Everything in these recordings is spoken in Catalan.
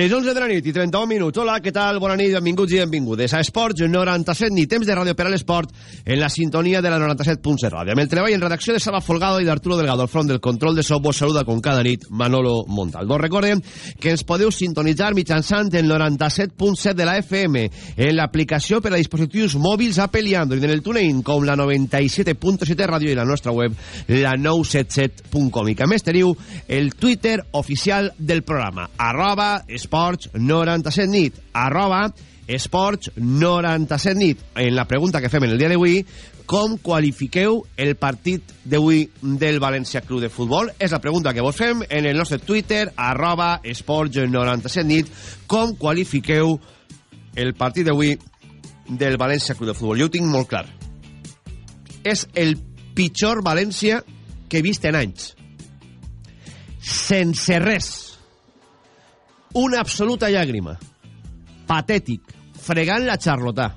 Les 11 de la nit i 31 minuts. Hola, què tal? Bona nit, benvinguts i benvingudes a Esports 97, ni temps de ràdio per a l'esport, en la sintonia de la 97.7 ràdio. Amb el treball en redacció de Saba Folgado i d'Arturo Delgado, al front del control de so, vos saluda com cada nit Manolo Montaldo. Recordem que ens podeu sintonitzar mitjançant el 97.7 de la FM, en l'aplicació per a dispositius mòbils Apple i Android, en el TuneIn, com la 97.7 ràdio i la nostra web, la 977.com. I que més teniu el Twitter oficial del programa, arroba 97 nit, arroba esports 97 nit. En la pregunta que fem en el dia d'avui, com qualifiqueu el partit d'avui del València Club de Futbol? És la pregunta que vos fem en el nostre Twitter, arroba esports 97 nit. Com qualifiqueu el partit d'avui del València Club de Futbol? Jo ho tinc molt clar. És el pitjor València que he vist en anys. Sense res una absoluta llàgrima. Patètic, fregant la xarlotà.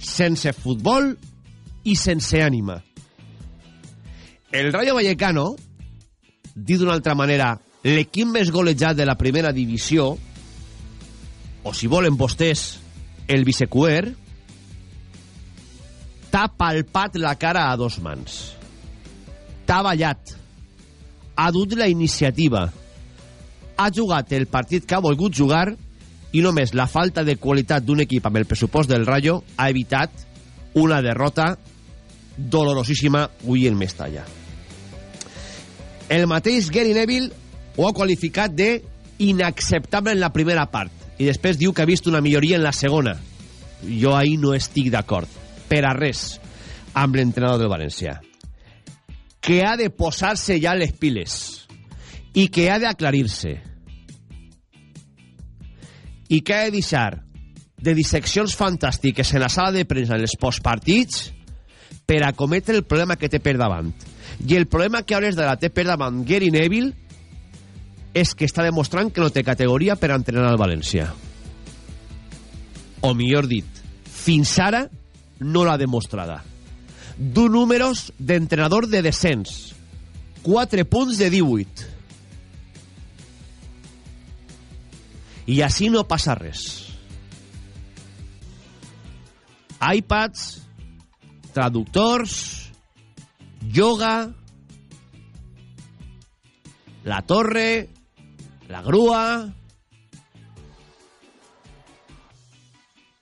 Sense futbol i sense ànima. El Rayo Vallecano, dit d'una altra manera, l'equip més golejat de la primera divisió, o si volen vostès, el vicecuer, t'ha palpat la cara a dos mans. T'ha ballat. Ha dut la iniciativa ha jugat el partit que ha volgut jugar i només la falta de qualitat d'un equip amb el pressupost del Rayo ha evitat una derrota dolorosíssima avui en Mestalla. El mateix Gary Neville ho ha qualificat de inacceptable en la primera part i després diu que ha vist una milloria en la segona. Jo ahir no estic d'acord. Per a res amb l'entrenador del València. Que ha de posar-se ja les piles i que ha d'aclarir-se i que ha de deixar de disseccions fantàstiques en la sala de premsa en els postpartits per a cometre el problema que té per davant. I el problema que hores de la té per davant Gary Neville és que està demostrant que no té categoria per entrenar al València. O millor dit, fins ara no l'ha demostrada. Du números d'entrenador de descens. 4 punts de 18. I així no passa res. iPads, traductors, yoga, la torre, la grua...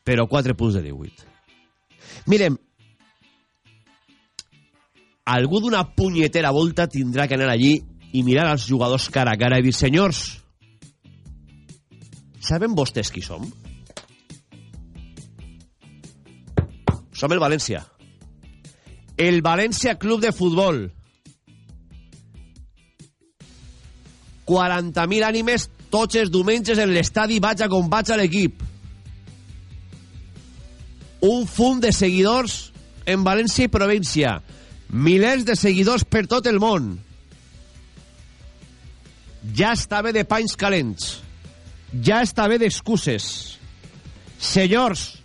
Però 4 punts de 18. Mirem, algú d'una punyetera volta tindrà que anar allí i mirar als jugadors cara a cara i dir, senyors, Saben vostès qui som? Som el València. El València Club de Futbol. 40.000 ànimes tots els diumenges en l'estadi vaig a com vaig a l'equip. Un fum de seguidors en València i província. Milers de seguidors per tot el món. Ja està bé de panys calents ja està bé d'excuses. Senyors,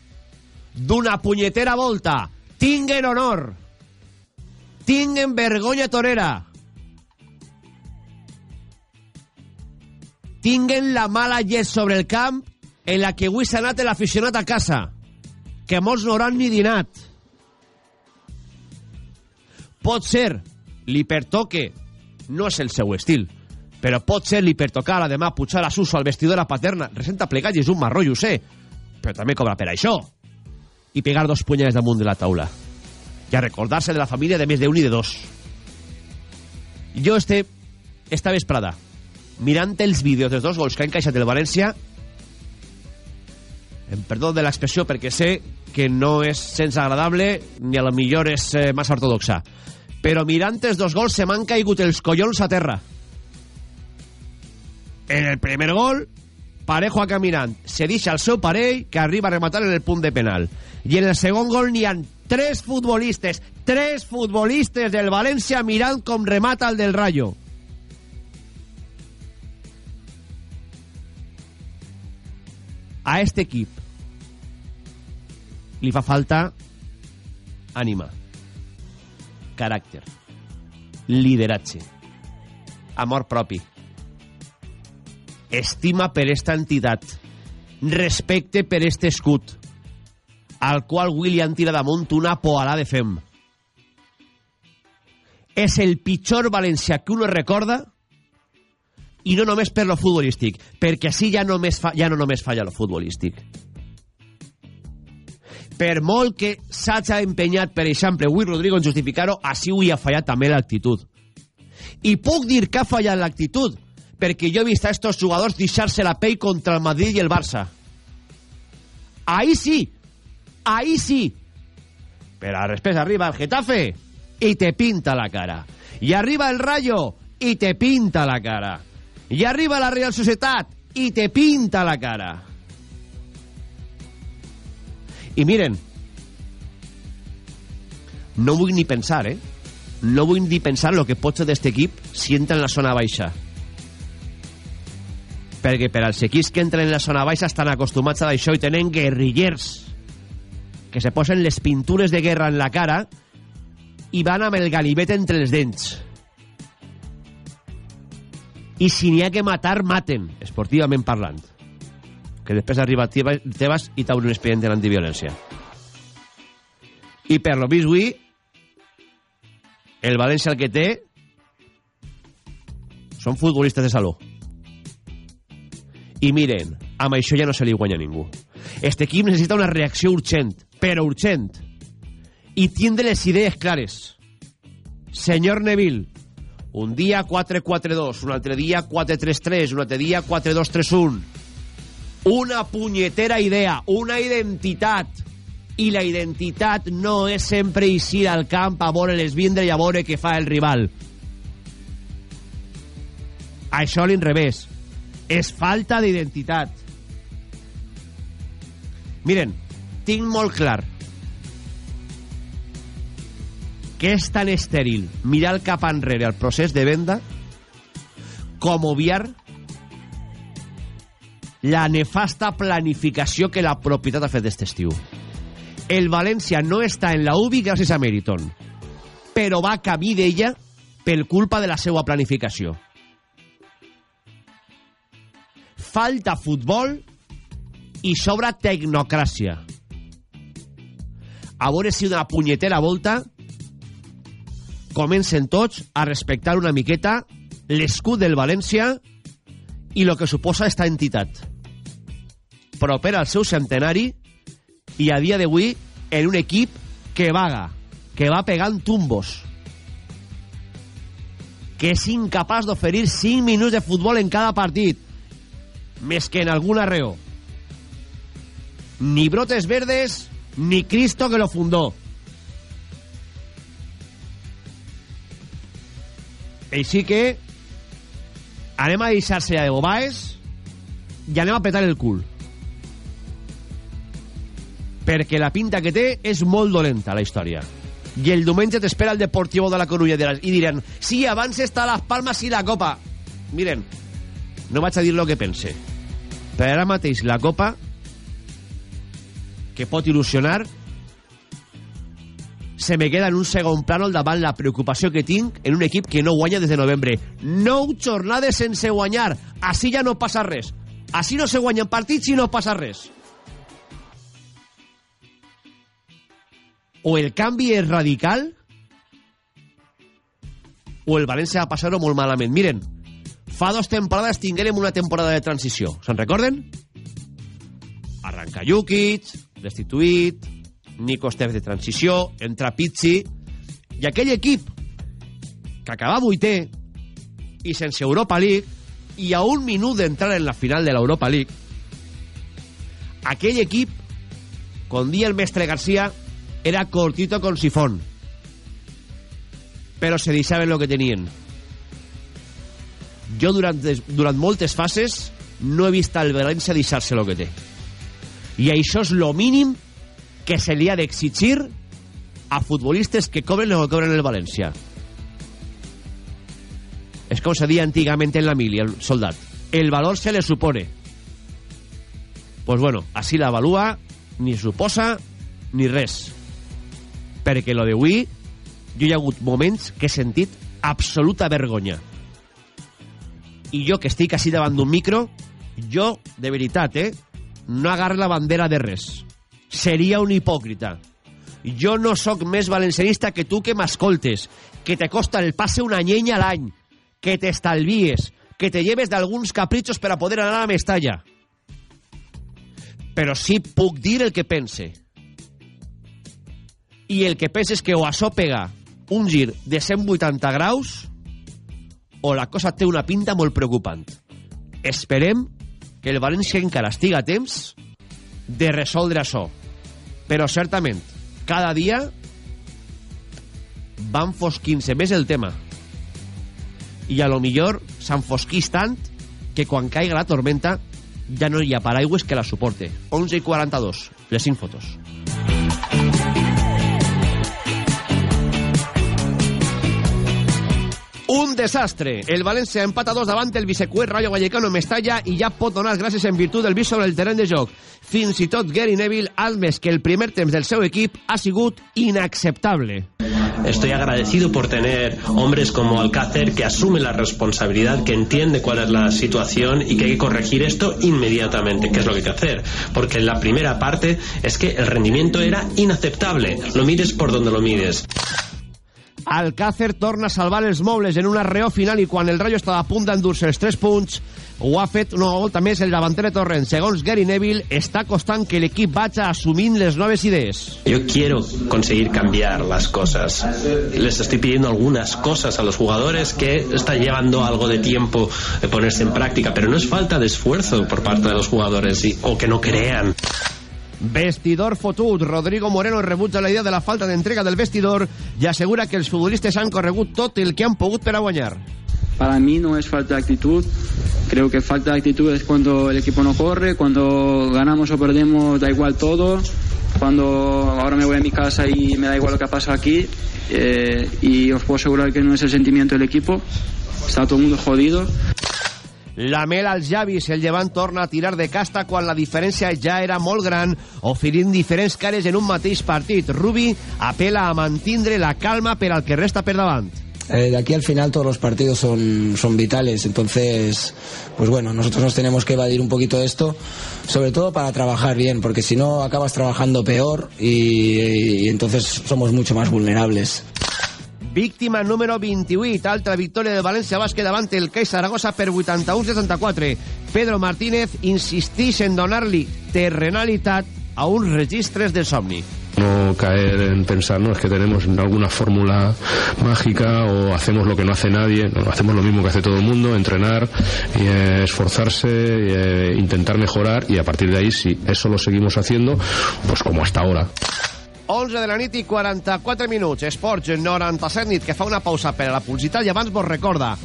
d'una punyetera volta, tinguen honor, tinguen vergonya torera, tinguen la mala llet sobre el camp en la que avui s'ha anat l'aficionat a casa, que molts no hauran ni dinat. Pot ser, li pertoque, no és el seu estil, però pot ser li per tocar a demà pujar a Suso al vestidor a paterna, resenta i és un marró, jo sé, però també cobra per això. I pegar dos punyades damunt de la taula. I a recordar-se de la família de més d'un i de dos. Jo este, esta vesprada, mirant els vídeos dels dos gols que ha encaixat el València, em perdó de l'expressió perquè sé que no és sense agradable ni a lo millor és eh, massa ortodoxa. Però mirant els dos gols se m'han caigut els collons a terra. En el primer gol, Parejo a caminant, se deixa el seu parell que arriba a rematar en el punt de penal. I en el segon gol n'hi han tres futbolistes, tres futbolistes del València mirant com remata el del Rayo. A este equip li fa falta ànima, caràcter, lideratge, amor propi, estima per esta entitat, respecte per este escut, al qual William tira damunt una poalà de fem. És el pitjor valencià que uno recorda i no només per lo futbolístic, perquè així ja, només fa, ja no només falla lo futbolístic. Per molt que s'hagi empenyat, per exemple, avui Rodrigo en justificar-ho, així ho ha fallat també l'actitud. I puc dir que ha fallat l'actitud, perquè jo he vist a estos jugadors deixar-se la pell contra el Madrid i el Barça. Ahí sí, ahí sí. Però després arriba el Getafe i te pinta la cara. I arriba el Rayo i te pinta la cara. I arriba la Real Societat i te pinta la cara. I miren, no vull ni pensar, eh? No vull ni pensar lo que pot ser d'este equip si entra en la zona baixa. Perquè per als equips que entren en la zona baixa estan acostumats a això i tenen guerrillers que se posen les pintures de guerra en la cara i van amb el ganivet entre els dents. I si n'hi ha que matar, maten, esportivament parlant. Que després arriba Tebas i t'obre un expedient d'antiviolència. I per lo vist avui, el València el que té són futbolistes de saló. I miren, amb això ja no se li guanya ningú. Este equip necessita una reacció urgent, però urgent. I tindre les idees clares. Senyor Neville, un dia 4-4-2, un altre dia 4-3-3, un altre dia 4-2-3-1. Una punyetera idea, una identitat. I la identitat no és sempre eixir al camp a veure les vindre i a veure què fa el rival. Això a l'inrevés. És falta d'identitat. Miren, tinc molt clar que és tan estèril mirar cap enrere al procés de venda com obviar la nefasta planificació que la propietat ha fet aquest estiu. El València no està en la UBI gràcies a Meriton, però va camí d'ella per culpa de la seva planificació. Falta futbol i sobra tecnocràcia. A veure si una punyetera volta comencen tots a respectar una miqueta l'escut del València i el que suposa esta entitat. Proper al seu centenari i a dia d'avui en un equip que vaga, que va pegant tumbos, que és incapaç d'oferir 5 minuts de futbol en cada partit, més que en alguna raó. Ni brotes verdes, ni Cristo que lo fundó. Així que anem a deixar-se de bobaes i anem a petar el cul. Perquè la pinta que té és molt dolenta, la història. I el diumenge t'espera el Deportivo de la Coruña i diran, sí, abans està les Palmes i la Copa. Miren, no vaig a dir el que pense. Però ara la Copa que pot il·lusionar se me queda en un segon plànol davant la preocupació que tinc en un equip que no guanya des de novembre. Nou jornades sense guanyar. Així ja no passa res. Així no se guanyen partits i no passa res. O el canvi és radical o el València va passar-ho molt. Miren, fa dos temporades tinguérem una temporada de transició. Se'n recorden? Arranca Jukic, destituït, Nico Esteve de transició, entra Pizzi, i aquell equip que acaba vuitè i sense Europa League i a un minut d'entrar en la final de l'Europa League aquell equip con día el mestre García, era cortito con sifón. Però se deixaven lo que tenien. Jo durant, durant moltes fases no he vist al València deixar-se lo que té. I això és lo mínim que se li ha d'exigir a futbolistes que cobren lo que cobren el València. És com se deia antigament en la mili, el soldat. El valor se le supone. Pues bueno, així l'avalua, ni suposa, ni res. Perquè lo d'avui, jo hi ha hagut moments que he sentit absoluta vergonya. I jo, que estic així davant d'un micro, jo, de veritat, eh, no agarre la bandera de res. Seria un hipòcrita. Jo no sóc més valencianista que tu que m'escoltes, que te costa el passe una llenya a l'any, que t'estalvies, que te lleves d'alguns capritxos per a poder anar a Mestalla. Però sí puc dir el que pense. I el que pense és que o això pega un gir de 180 graus o la cosa té una pinta molt preocupant. Esperem que el València encara estiga a temps de resoldre això. Però certament, cada dia van fosquint-se més el tema. I a lo millor s'enfosquís tant que quan caiga la tormenta ja no hi ha paraigües que la suporte. 11 i 42, les 5 fotos. Un desastre. El València empata dos davant el vicecuer Rayo Vallecano Mestalla i ja pot donar gràcies en virtut del vist sobre el terreny de joc. Fins i tot Gary Neville ha admès que el primer temps del seu equip ha sigut inacceptable. Estoy agradecido por tener hombres como Alcácer que asume la responsabilidad, que entiende cuál es la situación y que hay que corregir esto inmediatamente, que es lo que hay que hacer. Porque en la primera parte es que el rendimiento era inaceptable. Lo mires por donde lo mires. Alcácer torna a salvar els mobles en una reó final i quan el Rayo estava a punt d'endur-se els 3 punts ho ha fet una volta més el davanter de Torrent. Segons Gary Neville, està costant que l'equip vagi assumint les noves idees. Yo quiero conseguir cambiar las cosas. Les estoy pidiendo algunas cosas a los jugadores que está llevando algo de tiempo de ponerse en práctica, pero no es falta de esfuerzo por parte de los jugadores o que no crean. Vestidor fotut. Rodrigo Moreno rebutja la idea de la falta d'entrega del vestidor i assegura que els futbolistes han corregut tot el que han pogut per. Para mí no es falta de actitud. Creo que falta de actitud es cuando el equipo no corre, cuando ganamos o perdemos da igual todo, cuando ahora me voy a mi casa y me da igual lo que pasa aquí. Eh, y os puedo asegurar que no es el sentimiento del equipo. Está todo el mundo jodido. La mel als llavis, el llevant torna a tirar de casta quan la diferència ja era molt gran, oferint diferents cares en un mateix partit. Rubi apela a mantindre la calma per al que resta per davant. Eh, de aquí al final todos los partidos son, son vitales, entonces, pues bueno, nosotros nos tenemos que evadir un poquito esto, sobre todo para trabajar bien, porque si no acabas trabajando peor y, y entonces somos mucho más vulnerables. Víctima número 28, altra victòria de València Bàsquet davant el CAI Saragossa per 81-64. Pedro Martínez insisteix en donar-li terrenalitat a uns registres de somni. No caer en pensar, no, es que tenemos alguna fórmula mágica o hacemos lo que no hace nadie, hacemos lo mismo que hace todo el mundo, entrenar, y, eh, esforzarse, eh, intentar mejorar y a partir de ahí, si eso lo seguimos haciendo, pues como hasta ahora. 11 de la nit i 44 minuts. Esports 97 nit, que fa una pausa per a la publicitat i abans vos recorda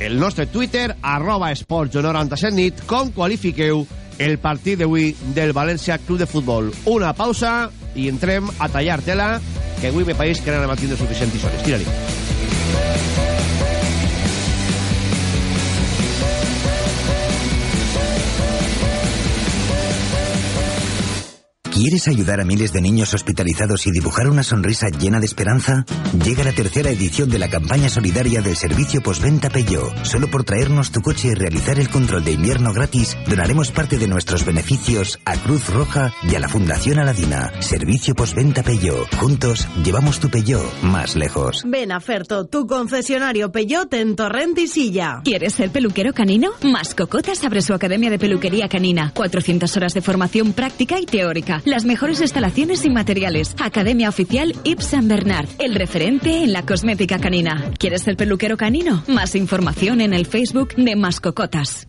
el nostre Twitter, arroba esports 97 nit, com qualifiqueu el partit d'avui del València Club de Futbol. Una pausa i entrem a tallar tela, que avui me pareix que no anem a tindre suficient hores. Tira-li. ¿Quieres ayudar a miles de niños hospitalizados y dibujar una sonrisa llena de esperanza? Llega la tercera edición de la campaña solidaria del servicio postventa Peugeot. Solo por traernos tu coche y realizar el control de invierno gratis, donaremos parte de nuestros beneficios a Cruz Roja y a la Fundación Aladina. Servicio postventa Peugeot. Juntos llevamos tu Peugeot más lejos. Ven a Ferto, tu concesionario Peugeot en Torrent y Silla. ¿Quieres ser peluquero canino? Mascocotas abre su academia de peluquería canina. 400 horas de formación práctica y teórica. Las mejores instalaciones y materiales. Academia Oficial Yves Saint Bernard, el referente en la cosmética canina. ¿Quieres ser peluquero canino? Más información en el Facebook de Mascocotas.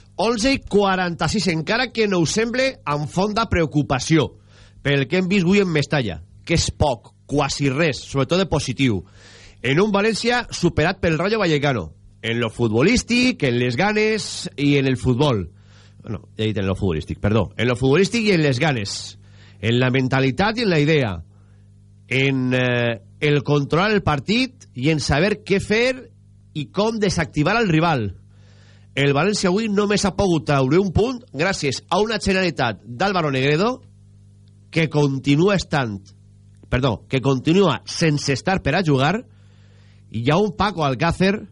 11 i 46, encara que no us semble amb fonda preocupació pel que hem vist avui en Mestalla, que és poc, quasi res, sobretot de positiu. En un València superat pel Rayo Vallecano, en lo futbolístic, en les ganes i en el futbol. Bueno, he dit en lo futbolístic, perdó. En lo futbolístic i en les ganes. En la mentalitat i en la idea. En eh, el controlar el partit i en saber què fer i com desactivar el rival el València avui només ha pogut treure un punt gràcies a una generalitat d'Álvaro Negredo que continua estant perdó, que continua sense estar per a jugar i hi ha un Paco Alcácer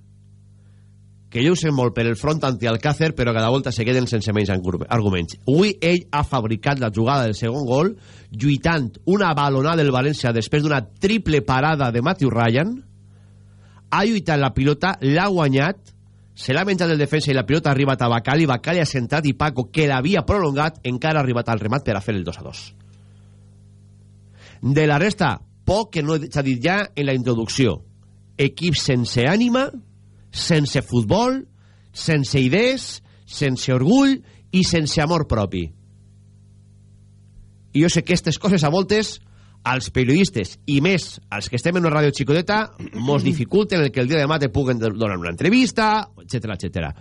que jo ho sé molt per el front anti-Alcácer però cada volta se queden sense menys arguments. Avui ell ha fabricat la jugada del segon gol lluitant una balonada del València després d'una triple parada de Matthew Ryan. Ha lluitat la pilota, l'ha guanyat se l'ha menjat el defensa i la pilota ha arribat a Bacali, Bacali ha centrat i Paco, que l'havia prolongat, encara ha arribat al remat per a fer el 2 a 2. De la resta, poc que no s'ha dit ja en la introducció. Equip sense ànima, sense futbol, sense idees, sense orgull i sense amor propi. I jo sé que aquestes coses a voltes als periodistes i més als que estem en una ràdio xicoteta mos dificulten el que el dia de demà te puguen donar una entrevista, etc etc.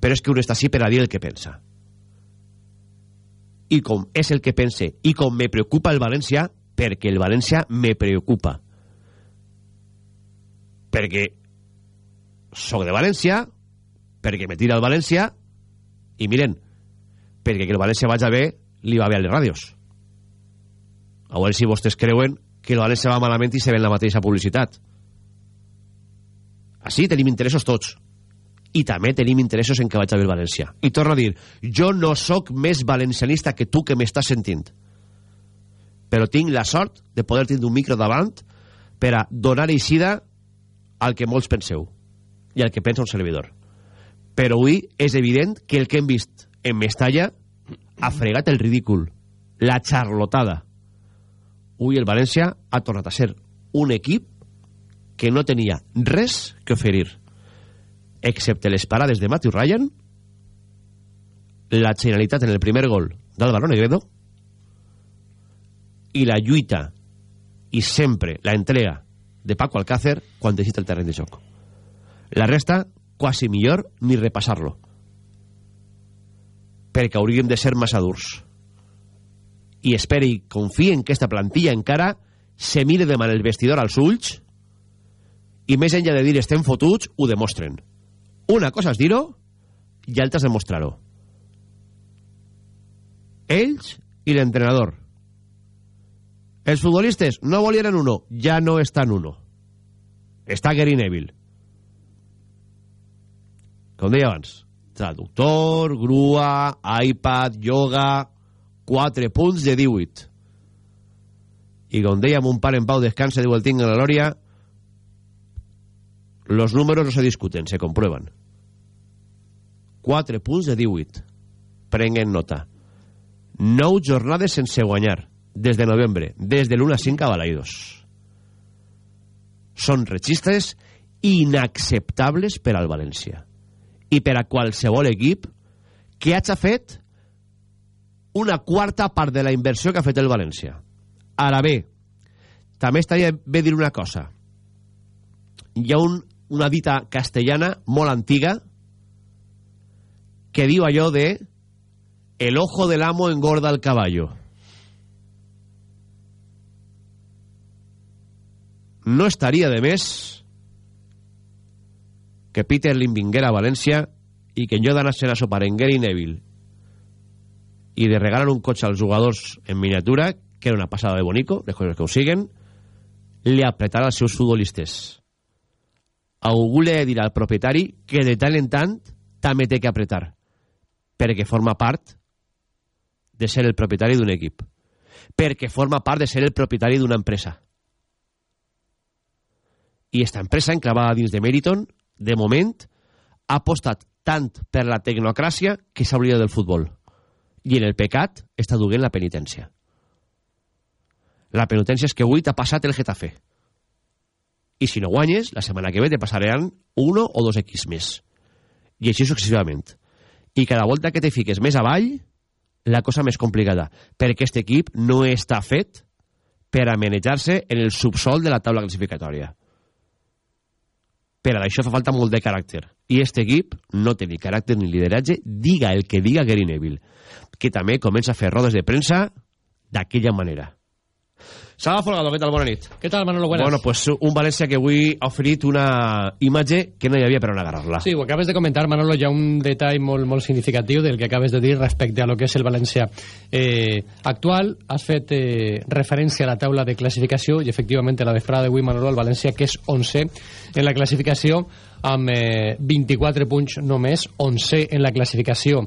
Però és que un està així per a dir el que pensa. I com és el que pense i com me preocupa el València, perquè el València me preocupa. Perquè sóc de València, perquè me tira el València, i miren, perquè que el València vaig a bé, li va bé a les ràdios a veure si vostès creuen que el València va malament i se ven la mateixa publicitat. Així tenim interessos tots. I també tenim interessos en que vaig a ver València. I torno a dir, jo no sóc més valencianista que tu que m'estàs sentint. Però tinc la sort de poder tindre un micro davant per a donar eixida al que molts penseu i al que pensa un servidor. Però avui és evident que el que hem vist en Mestalla ha fregat el ridícul, la charlotada avui el València ha tornat a ser un equip que no tenia res que oferir excepte les parades de Matthew Ryan la generalitat en el primer gol d'Álvaro Negredo i la lluita i sempre la entrega de Paco Alcácer quan deixita el terreny de joc. La resta quasi millor ni repassar-lo perquè hauríem de ser massa durs i esperi i confie en que aquesta plantilla encara se mire demà el vestidor als ulls i més enllà de dir estem fotuts, ho demostren. Una cosa és dir-ho i altra és demostrar-ho. Ells i l'entrenador. Els futbolistes no volien uno, ja no estan uno. Està Gary Neville. Com deia abans, traductor, grua, iPad, yoga, 4 punts de 18. I com dèiem, un par en pau descansa, diu el tinc en la Lòria, los números no se discuten, se comprueban. 4 punts de 18. Prenguen nota. 9 jornades sense guanyar, des de novembre, des de l'1 a 5 a Balaidos. Són registres inacceptables per al València i per a qualsevol equip que hagi fet una quarta part de la inversió que ha fet el València. Ara bé, també estaria bé dir una cosa. Hi ha un, una dita castellana molt antiga que diu allò de el ojo del amo engorda el caballo. No estaria de més que Peter Lim vinguera a València i que en lloc d'anar-se'n a sopar en Gary Neville i de regalar un cotxe als jugadors en miniatura, que era una passada de bonico, les coses que ho siguen, li apretarà als seus futbolistes. Algú li ha de dir al propietari que de tant en tant també té que apretar, perquè forma part de ser el propietari d'un equip. Perquè forma part de ser el propietari d'una empresa. I esta empresa, enclavada dins de Meriton, de moment, ha apostat tant per la tecnocràcia que s'ha oblidat del futbol. I en el pecat està duent la penitència. La penitència és que avui t'ha passat el Getafe. I si no guanyes, la setmana que ve te passaran uno o dos equips més. I així successivament. I cada volta que te fiques més avall, la cosa més complicada. Perquè aquest equip no està fet per a manejar-se en el subsol de la taula classificatòria. Per això fa falta molt de caràcter. I aquest equip no té ni caràcter ni lideratge, diga el que diga Gary Neville, que també comença a fer rodes de premsa d'aquella manera. Salva Folgado, què tal? Bona nit. Què tal, Manolo? Buenas. Bueno, pues un València que avui ha oferit una imatge que no hi havia per on agarrar-la. Sí, ho acabes de comentar, Manolo, hi ha un detall molt, molt significatiu del que acabes de dir respecte a lo que és el València eh, actual. Has fet eh, referència a la taula de classificació i, efectivament, la vesprada d'avui, Manolo, el València, que és 11 en la classificació, amb eh, 24 punts només, 11 en la classificació,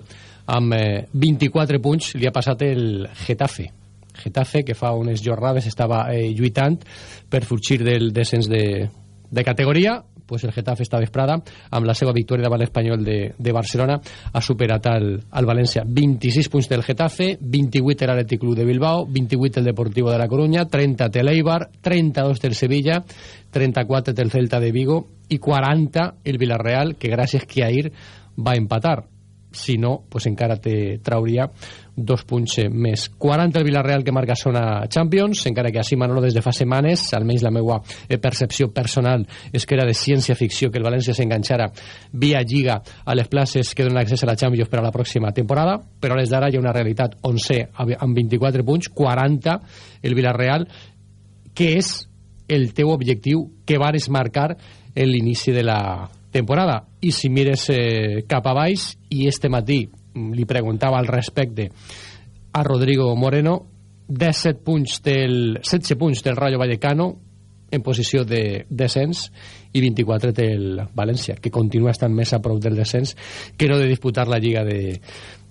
amb eh, 24 punts, li ha passat el Getafe. Getafe, que fa unes jornades estava eh, lluitant per fugir del descens de, de categoria pues el Getafe esta vesprada amb la seva victòria davant l'Espanyol de, de Barcelona ha superat al, al València 26 punts del Getafe 28 l'Atlètic Club de Bilbao 28 el Deportivo de la Coruña 30 té l'Eibar 32 del Sevilla 34 del Celta de Vigo i 40 el Villarreal que gràcies que ahir va empatar si no, pues encara te trauria dos punts més. 40 el Villarreal que marca zona Champions, encara que així Manolo des de fa setmanes, almenys la meva eh, percepció personal és que era de ciència-ficció que el València s'enganxara via Lliga a les places que donen accés a la Champions per a la pròxima temporada, però a les d'ara hi ha una realitat 11 amb 24 punts, 40 el Villarreal, que és el teu objectiu que vares marcar en l'inici de la temporada. I si mires eh, cap a baix, i este matí li preguntava al respecte a Rodrigo Moreno, 17 punts del, 16 punts del Rayo Vallecano en posició de descens i 24 del València, que continua estant més a prop del descens que no de disputar la Lliga de,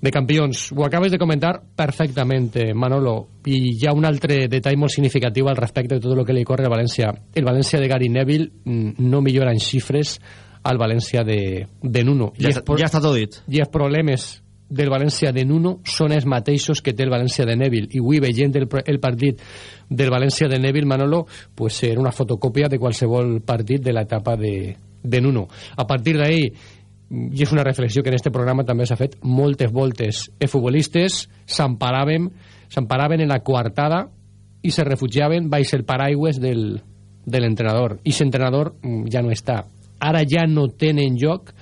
de Campions. Ho acabes de comentar perfectament, eh, Manolo, i hi ha un altre detall molt significatiu al respecte de tot el que li corre a València. El València de Gary Neville mm, no millora en xifres al València de, de Nuno. Ja, I està, ja està tot dit. I els problemes del València de Nuno són els mateixos que té el València de Neville. I avui, veient el, el partit del València de Neville, Manolo, pues era una fotocòpia de qualsevol partit de l'etapa de, de Nuno. A partir d'ahí, i és una reflexió que en este programa també s'ha fet, moltes voltes els futbolistes s'emparaven s'emparaven en la coartada i se refugiaven baix el paraigües del, de l'entrenador. I l'entrenador ja no està ara ja no tenen lloc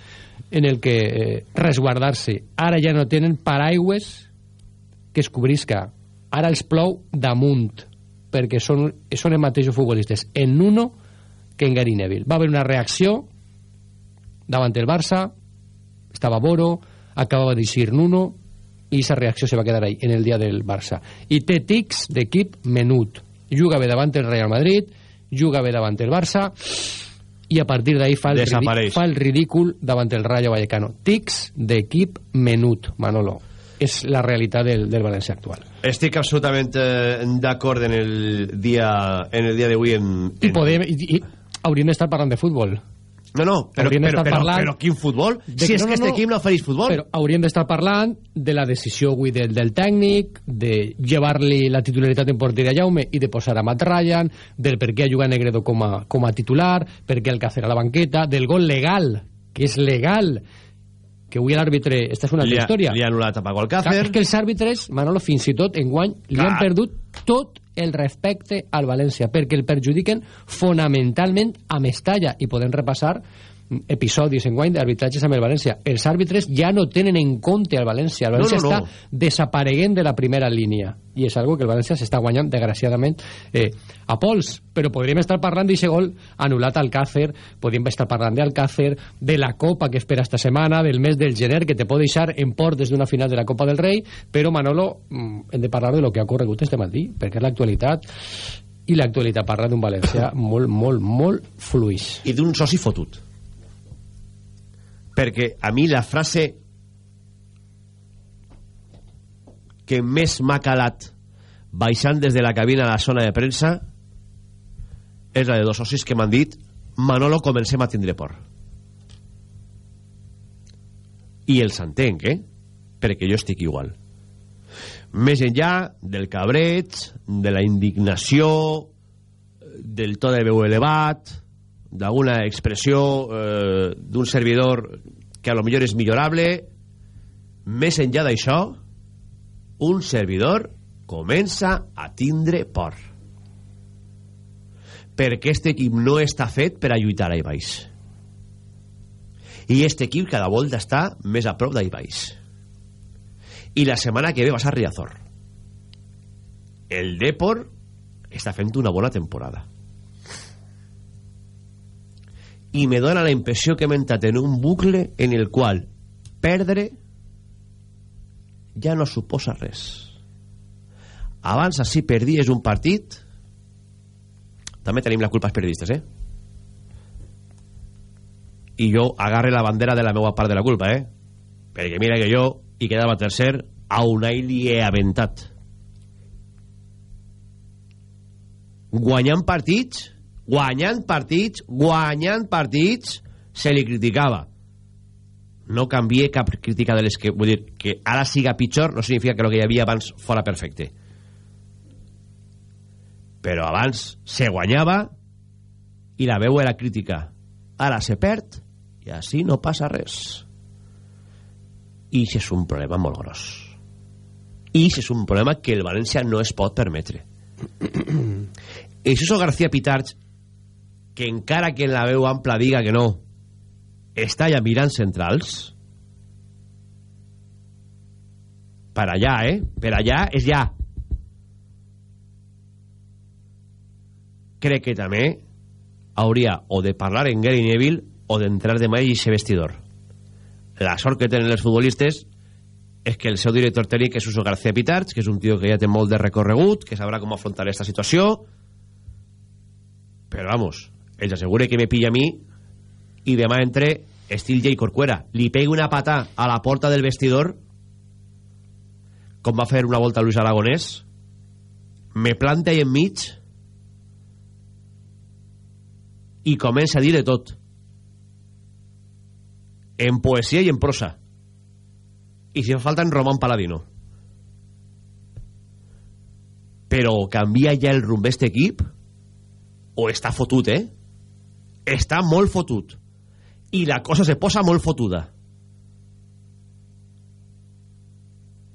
en el que eh, resguardar-se. Ara ja no tenen paraigües que es cobrisca. Ara els plou damunt, perquè són, són els mateixos futbolistes en Nuno que en Gary Neville. Va haver una reacció davant el Barça, estava Boro, acabava d'eixir Nuno, i aquesta reacció se va quedar ahí, en el dia del Barça. I té tics d'equip menut. Juga bé davant el Real Madrid, juga bé davant el Barça, i a partir d'ahí fa, el fa el ridícul davant el Rayo Vallecano. Tics d'equip menut, Manolo. És la realitat del, del València actual. Estic absolutament eh, d'acord en el dia en el dia d'avui en, en... I, podem, i, i hauríem d'estar parlant de futbol no, no, però, però, però, parlant però quin futbol? Si que, és no, que este no, equip no ofereix futbol. Però hauríem d'estar parlant de la decisió avui del, del tècnic, de llevar-li la titularitat en porteria a Jaume i de posar a Matt Ryan, del per què ha jugat Negredo com a, com a titular, per què el Cácer a la banqueta, del gol legal, que és legal, que avui l'àrbitre... Esta és una altra història. Li ha anul·lat a Paco Alcácer. És que els àrbitres, Manolo, fins i tot enguany, li Clar. han perdut tot el respecte al València, perquè el perjudiquen fonamentalment a Mestalla, i podem repassar episodis en guany d'arbitratges amb el València. Els àrbitres ja no tenen en compte al València. El València no, no, no. està desapareguent de la primera línia. I és algo que el València s'està guanyant, desgraciadament, eh, a pols. Però podríem estar parlant d'aquest gol anul·lat al Càcer, podríem estar parlant d'Alcàcer, de la Copa que espera esta setmana, del mes del gener, que te pot deixar en port des d'una final de la Copa del Rei, però, Manolo, mm, hem de parlar de lo que ha ocorregut este matí, perquè l'actualitat i l'actualitat parla d'un València molt, molt, molt fluix. I d'un soci fotut perquè a mi la frase que més m'ha calat baixant des de la cabina a la zona de premsa és la de dos socis que m'han dit Manolo, comencem a tindre por. I els entenc, eh? Perquè jo estic igual. Més enllà del cabreig, de la indignació, del to de veu elevat, d'alguna expressió eh, d'un servidor que a lo millor és millorable, més enllà d'això, un servidor comença a tindre por. Perquè aquest equip no està fet per a lluitar a baix i aquest equip cada volta està més a prop d'ahí baix i la setmana que ve vas a Riazor. El Depor està fent una bona temporada i me dóna la impressió que hem entrat en un bucle en el qual perdre ja no suposa res. Abans així perdies un partit també tenim la culpa els periodistes eh? I jo agarre la bandera de la meva part de la culpa eh? Perquè mira que jo i quedava tercer a Unai li he aventat. Guanyant partits guanyant partits guanyant partits se li criticava. No canvie cap crítica de les que vull dir que ara siga pitjor no significa que el que hi havia abans fora perfecte. Però abans se guanyava i la veu era crítica. Ara se perd i així no passa res. I això és un problema molt gros. I això és un problema que el València no es pot permetre. És el García Pitarch que encara que en la veu ampla diga que no està ja mirant centrals per allà, eh? Per allà és ja crec que també hauria o de parlar en Gary Neville o d'entrar de mai i ser vestidor. La sort que tenen els futbolistes és que el seu director tècnic és Uso García Pitarch, que és un tio que ja té molt de recorregut, que sabrà com afrontar aquesta situació, però vamos, ells assegure que me pilla a mi i demà entre estil Jay Corcuera, li pegui una pata a la porta del vestidor com va fer una volta Luis Aragonès me planta ahí enmig i comença a dir de tot. En poesia i en prosa. I si fa falta en Roman Paladino. Però canvia ja el rumb este equip? O està fotut, eh? Està molt fotut. I la cosa se posa molt fotuda.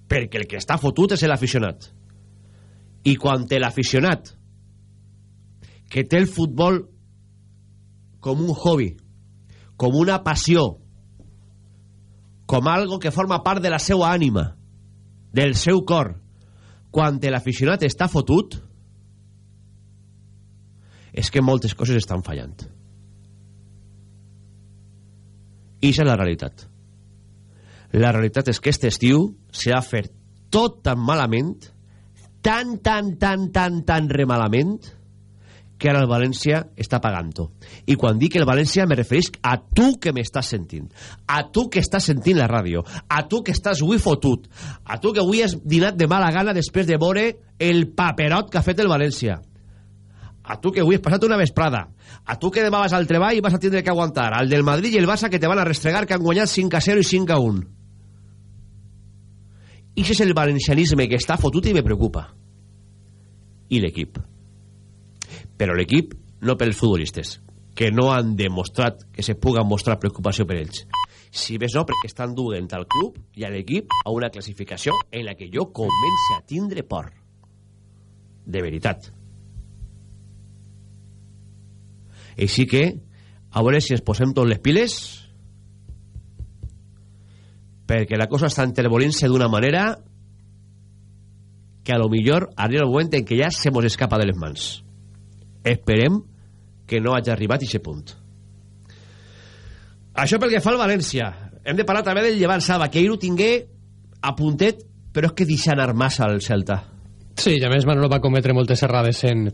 Perquè el que està fotut és l'aficionat. I quan té l'aficionat que té el futbol com un hobby, com una passió, com algo que forma part de la seva ànima, del seu cor, quan l'aficionat està fotut, és que moltes coses estan fallant. I és la realitat. La realitat és que aquest estiu s'ha fet tot tan malament, tan, tan, tan, tan, tan remalament, que ara el València està pagant-ho. I quan dic el València me refereix a tu que m'estàs sentint, a tu que estàs sentint la ràdio, a tu que estàs avui fotut, a tu que avui has dinat de mala gana després de veure el paperot que ha fet el València, a tu que avui has passat una vesprada, a tu que demà vas al treball i vas a tindre que aguantar, al del Madrid i el Barça que te van a restregar que han guanyat 5 a 0 i 5 a 1. I això és el valencianisme que està fotut i me preocupa. I l'equip. Però l'equip no pels futbolistes que no han demostrat que se puga mostrar preocupació per ells. Si més no perquè estan duent al club i a l'equip a una classificació en la que jo comenci a tindre por. De veritat així que a veure si ens posem tots les piles. Perquè la cosa està enterbolint-se d'una manera que a lo millor arriba el moment en què ja se mos escapa de les mans. Esperem que no hagi arribat a aquest punt. Això pel que fa al València. Hem de parlar també del Llevant Salva. Que ahir ho tingué a puntet però és que deixa anar massa al Celta. Sí, i a més Manolo va cometre moltes errades en,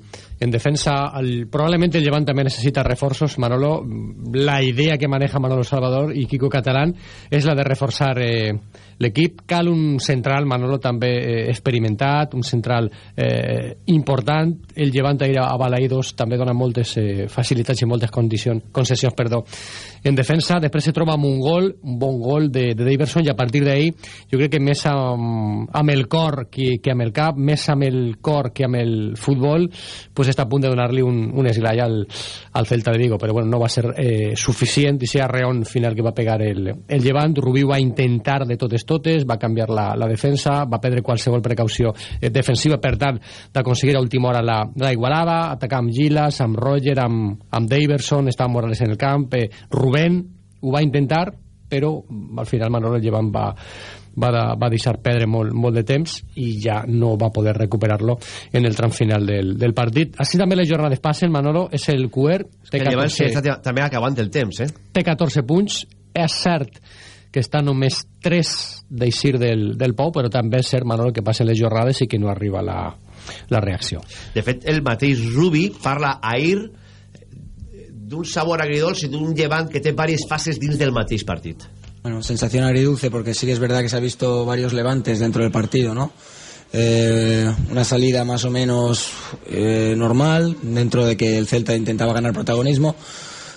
en defensa. El, probablement el Llevant també necessita reforços. Manolo, la idea que maneja Manolo Salvador i Kiko Catalán és la de reforçar eh, l'equip. Cal un central, Manolo també eh, experimentat, un central eh, important. El Llevant ahir a Balaïdos també dona moltes eh, facilitats i moltes condicions, concessions perdó, en defensa. Després se troba un gol, un bon gol de, de Daverson i a partir d'ahir jo crec que més amb, amb el cor que, que amb el cap, més amb el cor que amb el futbol pues està a punt de donar-li un, un esglai al, al Celta de Vigo però bueno, no va ser eh, suficient i ser arreon final que va pegar el, el Llevant Rubí va intentar de totes totes va canviar la, la defensa, va perdre qualsevol precaució eh, defensiva per tant d'aconseguir a última hora la, la igualada atacar amb Gilas, amb Roger amb, amb Daverson, estava Morales en el camp eh, Rubén ho va intentar però al final Manolo el Llevant va, va, de, va deixar perdre molt, molt de temps i ja no va poder recuperar-lo en el tram final del, del partit. Així també les jornades passen, Manolo, és el QR. Té 14, està també acabant el temps, eh? Té 14 punts. És cert que està només 3 d'eixir del, del Pou, però també és cert, Manolo, que passen les jornades i que no arriba la, la reacció. De fet, el mateix Rubi parla ahir d'un sabor agridolç i d'un llevant que té diverses fases dins del mateix partit. Bueno, sensación agridulce porque sí que es verdad que se ha visto varios levantes dentro del partido, ¿no? Eh, una salida más o menos eh, normal, dentro de que el Celta intentaba ganar protagonismo.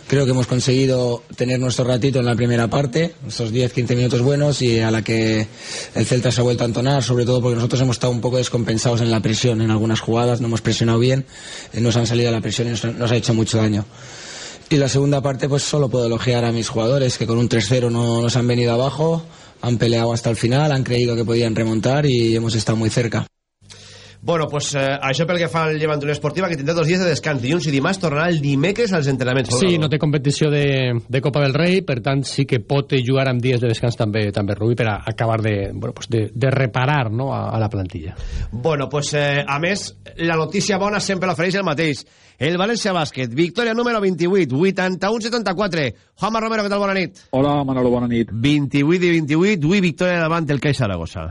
Creo que hemos conseguido tener nuestro ratito en la primera parte, estos 10-15 minutos buenos, y a la que el Celta se ha vuelto a entonar, sobre todo porque nosotros hemos estado un poco descompensados en la presión en algunas jugadas, no hemos presionado bien, eh, nos han salido a la presión y nos, nos ha hecho mucho daño. Y la segunda parte, pues solo puedo elogiar a mis jugadores, que con un 3-0 no nos han venido abajo, han peleado hasta el final, han creído que podían remontar y hemos estado muy cerca. Bueno, pues eh, això pel que fa al Llevant Unió Esportiva, que tindrà dos dies de descans. Dilluns i dimarts tornarà el dimecres als entrenaments. Sí, no té competició de, de Copa del Rei, per tant sí que pot jugar amb dies de descans també també Rubí per a acabar de, bueno, pues de, de reparar no, a, a la plantilla. Bueno, pues eh, a més, la notícia bona sempre l'ofereix el mateix. El València Bàsquet, victòria número 28, 81-74. Juanma Romero, què tal? Bona nit. Hola, Manolo, bona nit. 28 i 28, avui victòria davant del Caixa Saragossa.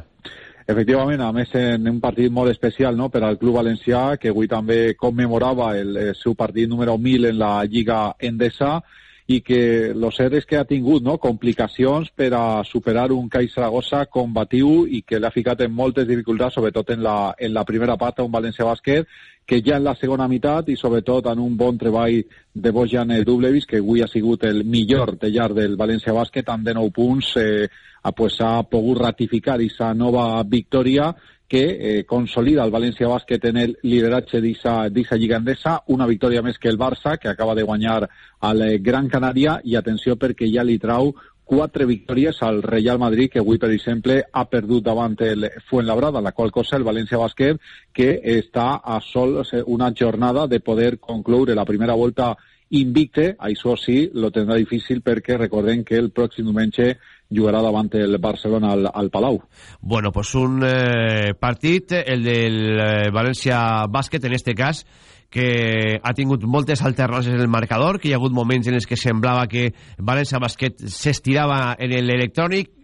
Efectivament, a més en un partit molt especial no, per al Club Valencià, que avui també commemorava el, el seu número 1000 en la Lliga Endesa, i que lo cert és que ha tingut no, complicacions per a superar un Cai Saragossa combatiu i que l'ha ficat en moltes dificultats, sobretot en la, en la primera part, un València Bàsquet, que ja en la segona meitat i sobretot en un bon treball de Bojan Dublevis, que avui ha sigut el millor de llarg del València Bàsquet, amb de 9 punts, eh, pues, ha pogut ratificar aquesta nova victòria que eh, consolida el València Bàsquet en el lideratge d'aquesta lliga endesa, una victòria més que el Barça, que acaba de guanyar al eh, Gran Canària, i atenció perquè ja li trau quatre victòries al Real Madrid, que avui, per exemple, ha perdut davant el Fuenlabrada, la qual cosa el València Bàsquet, que està a sol una jornada de poder concloure la primera volta invicte, això sí, lo tindrà difícil perquè recordem que el pròxim diumenge jugarà davant el Barcelona al, al Palau. Bueno, pues un eh, partit, el del eh, València Bàsquet, en este cas, que ha tingut moltes alternances en el marcador, que hi ha hagut moments en els que semblava que València Bàsquet s'estirava en l'electrònic,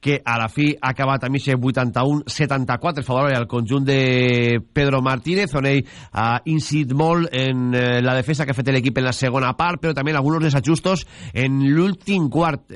que a la fi ha acabat amb aquest 81-74 favorable al conjunt de Pedro Martínez on ell ha incidit molt en eh, la defensa que ha fet l'equip en la segona part però també en alguns desajustos en l'últim quart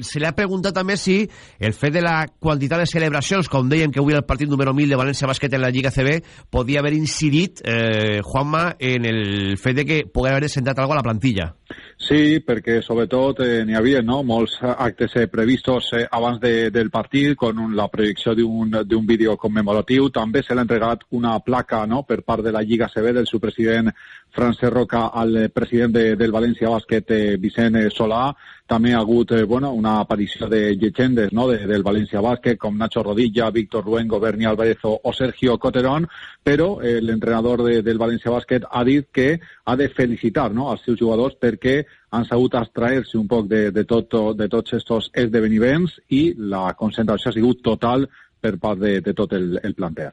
se li ha preguntat també si el fet de la quantitat de celebracions, com deien que avui el partit número 1000 de València Bàsquet en la Lliga CB, podia haver incidit, eh, Juanma, en el fet de que pogués haver sentat alguna a la plantilla. Sí, perquè sobretot eh, n'hi havia no? molts actes eh, previstos eh, abans de, del partit, un, la projecció d'un vídeo commemoratiu. També se l'ha entregat una placa no? per part de la Lliga CB del seu president Francesc Roca al eh, president de, del València Bàsquet, eh, Vicent Solà. També ha hagut eh, bueno, una aparició de llegendes no? de, del València Bàsquet, com Nacho Rodilla, Víctor Ruengo, Berni Álvarez o, o Sergio Coterón, però eh, l'entrenador de, del València Bàsquet ha dit que ha de felicitar no? els seus jugadors perquè han sabut extraer-se un poc de, de, tot, de tots aquests esdeveniments i la concentració ha sigut total per part de, de tot el, el planter.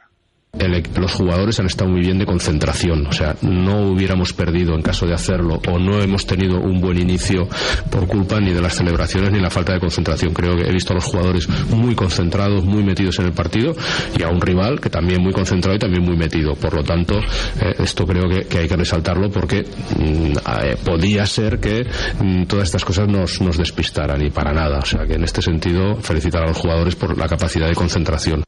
El- los jugadores han estado muy bien de concentración. O sea, no hubiéramos perdido en caso de hacerlo o no hemos tenido un buen inicio por culpa ni de las celebraciones ni la falta de concentración. Creo que he visto a los jugadores muy concentrados, muy metidos en el partido y a un rival que también muy concentrado y también muy metido. Por lo tanto, eh, esto creo que, hay que resaltarlo porque mm, eh, podía ser que mm, todas estas cosas nos, nos despistaran y para nada. O sea, que en este sentido, felicitar a los jugadores por la capacidad de concentración.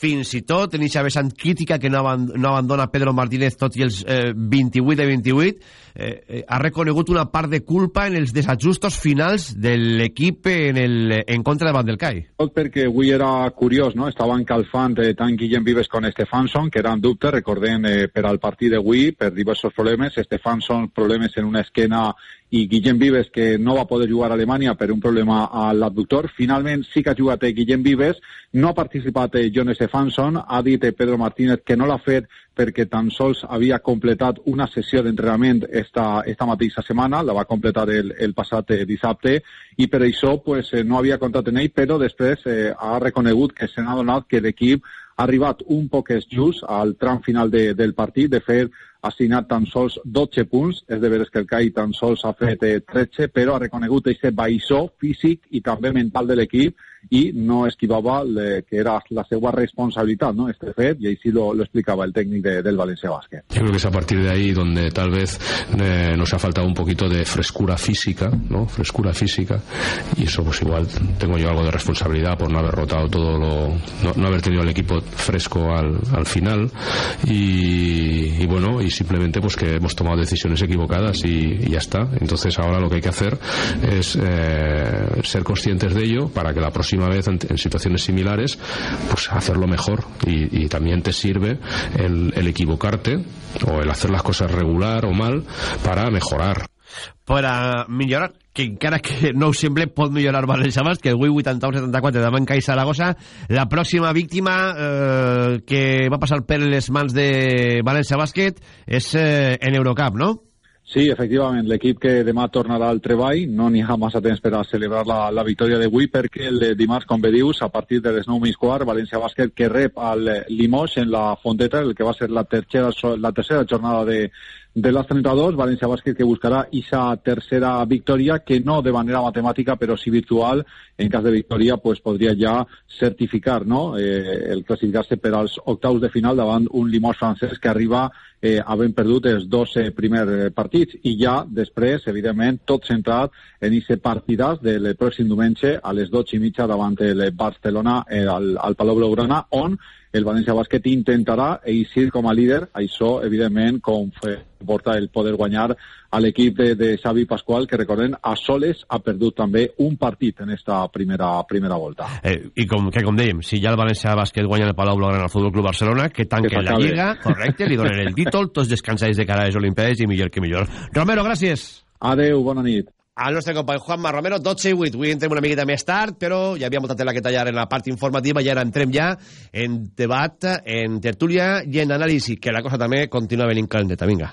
Fins i tot en aquesta vessant crítica que no, aban no abandona Pedro Martínez tot i els eh, 28 de 28 eh, eh, ha reconegut una part de culpa en els desajustos finals de l'equip en, el, en contra de Van del Cai Tot perquè avui era curiós, no? Estaven calfant eh, tant Guillem Vives com Stefansson, que eren dubtes, recordem, eh, per al partit d'avui, per diversos problemes. Stefansson, problemes en una esquena i Guillem Vives, que no va poder jugar a Alemanya per un problema a l'abductor. Finalment sí que ha jugat eh, Guillem Vives, no ha participat eh, John Stefansson, ha dit Pedro Martínez que no l'ha fet perquè tan sols havia completat una sessió d'entrenament esta, esta mateixa setmana, la va completar el, el passat eh, dissabte, i per això pues, eh, no havia comptat en ell, però després eh, ha reconegut que se n'ha donat que l'equip ha arribat un poc just al tram final de, del partit, de fet ha signat tan sols 12 punts, és de veres que el CAI tan sols ha fet eh, 13, però ha reconegut aquest baixó físic i també mental de l'equip i no esquivava le, que era la seva responsabilitat, ¿no? este fet, i així lo, lo explicava el tècnic de, del Valencia Bàsquet. Yo creo que es a partir de ahí donde tal vez eh, nos ha faltado un poquito de frescura física, ¿no? Frescura física. Y eso pues igual tengo yo algo de responsabilidad por no haber rotado todo lo... no, no haber tenido el equipo fresco al, al final. Y, y bueno, y simplemente pues que hemos tomado decisiones equivocadas y, y ya está. Entonces ahora lo que hay que hacer es eh, ser conscientes de ello para que la próxima vez en, situaciones similares pues hacerlo mejor y, y también te sirve el, el equivocarte o el hacer las cosas regular o mal para mejorar. per millorar, que encara que no sembla, pot millorar València Bàsquet. Avui 81-74 davant CAI Saragossa. La pròxima víctima eh, que va passar per les mans de València Bàsquet és eh, en Eurocup, no? Sí, efectivament, l'equip que demà tornarà al treball, no n'hi ha massa temps per a celebrar la, la victòria d'avui, perquè el dimarts, com bé dius, a partir de les 9 menys quart, que rep al Limoges en la Fonteta, el que va ser la tercera, la tercera jornada de, de les 32, València Bàsquet que buscarà aquesta tercera victòria que no de manera matemàtica però sí virtual, en cas de victòria pues, podria ja certificar no? eh, el classificar-se per als octaus de final davant un Limoges francès que arriba eh, havent perdut els dos eh, primers partits i ja després, evidentment, tot centrat en aquest partidàs del pròxim diumenge a les 12 i mitja davant el Barcelona eh, al, al Palau Blaugrana on el València Bàsquet intentarà eixir com a líder, això evidentment com porta el poder guanyar a l'equip de, de Xavi Pasqual que recordem a soles ha perdut també un partit en esta primera, primera volta. Eh, i com, que com dèiem, si ja el València Bàsquet guanya el Palau Blaugrana al Futbol Club Barcelona que tanque Que la. Lliga, correcte, li donen el títol tots descansats de cara a les Olimpiades i millor que millor. Romero, gràcies. Adeu, bona nit al nostre company Juanma Romero, 12 i 8. Avui entrem una miqueta més tard, però hi havia molta tela que tallar en la part informativa i ara entrem ja en debat, en tertúlia i en anàlisi, que la cosa també continua venint calenteta. Vinga.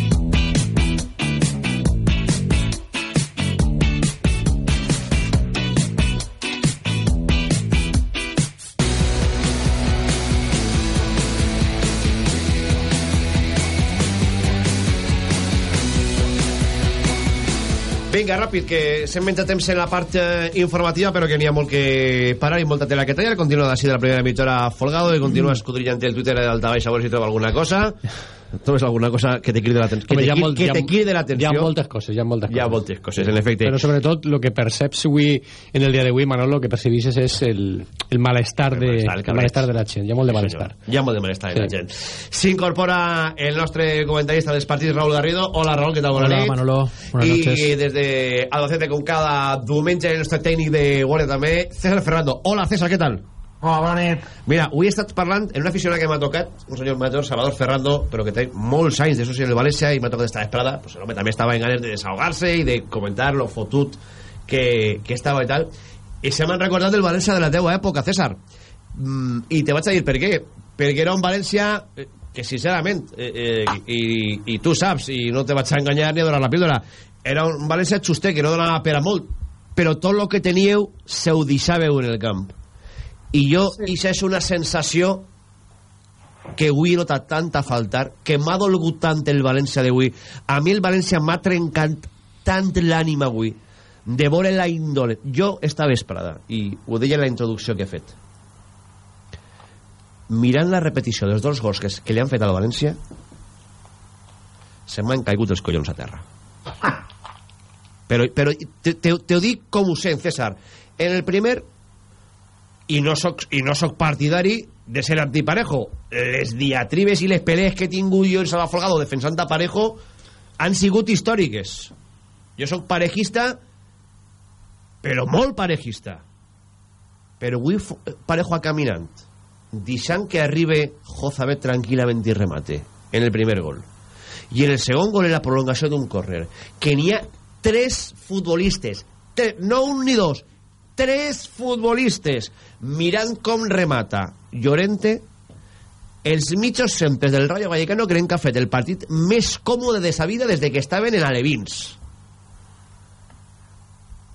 Vinga, ràpid, que s'hem menjat temps en la part eh, informativa, però que n'hi ha molt que parar i molta tela que tallar. Continua d'ací de la primera mitja hora Folgado i continua escudrillant el Twitter d'Altabaix a veure si troba alguna cosa. Trobes alguna cosa que te cride l'atenció? Que, Home, te, hi molt- que hi ha- te cride Hi l'atenció? ha moltes coses, hi ha moltes Hi ha coses. moltes coses, en efecte. Però sobretot el que perceps avui, en el dia d'avui, Manolo, el que percebixes és el, el malestar, de, malestar, el el malestar de la gent. Hi ha molt de Sí, malestar. senyor. Hi ha molt de malestar en la Sí. gent. S'incorpora el nostre comentarista dels partits, Raúl Garrido. Hola, Raúl, què tal? Bona Hola, nit. Manolo. Buenas I noches. des de Albacete, com cada diumenge, el nostre tècnic de guàrdia també, César Ferrando. Hola, César, què tal? Hola, bona nit. Mira, avui he estat parlant en una aficionada que m'ha tocat, un senyor major, Salvador Ferrando, però que té molts anys de soci del València i m'ha tocat esta vesprada, pues, el home també estava en ganes de desahogar-se i de comentar lo fotut que, que estava i tal. I se m'han recordat del València de la teua època César. Mm, i te vaig a dir per què. Perquè era un València eh, que sincerament eh, eh, i, i tu saps i no te vaig a enganyar ni a donar la píldora era un València xuster que no donava per a molt però tot el que teníeu se ho deixàveu en el camp i jo, sí. això és una sensació que avui he notat tant a faltar, que m'ha dolgut tant el València d'avui. A mi el València m'ha trencat tant l'ànima avui, de veure la índole. Jo esta vesprada, i ho deia en la introducció que he fet, mirant la repetició dels dos gols que, que li han fet al València, se m'han caigut els collons a terra. Però, però te, te, te ho dic com ho sent, César. En el primer i no soc, i no soc partidari de ser antiparejo. Les diatribes i les pelees que he tingut jo en Salva Folgado defensant a Parejo han sigut històriques. Jo sóc parejista però molt parejista. Però avui Parejo ha caminant deixant que arribe Jozabet tranquil·lament i remate en el primer gol. I en el segon gol en la prolongació d'un córner que n'hi ha tres futbolistes tres, no un ni dos tres futbolistes. Mirant com remata Llorente els mitjos sempre del Rayo Vallecano creen que ha fet el partit més còmode de sa vida des de que estaven en Alevins.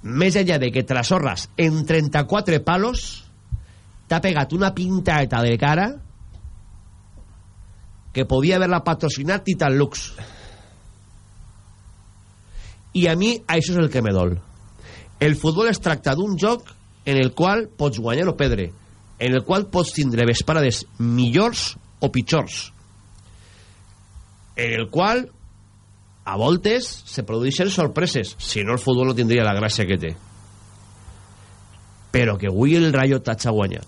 Més enllà de que Trasorras en 34 palos t'ha pegat una pintata de cara que podia haver-la patrocinat Titan Lux. I a mi això és el que me dol el futbol es tracta d'un joc en el qual pots guanyar o perdre, en el qual pots tindre vesprades millors o pitjors, en el qual a voltes se produeixen sorpreses, si no el futbol no tindria la gràcia que té. Però que avui el Rayo t'ha guanyat.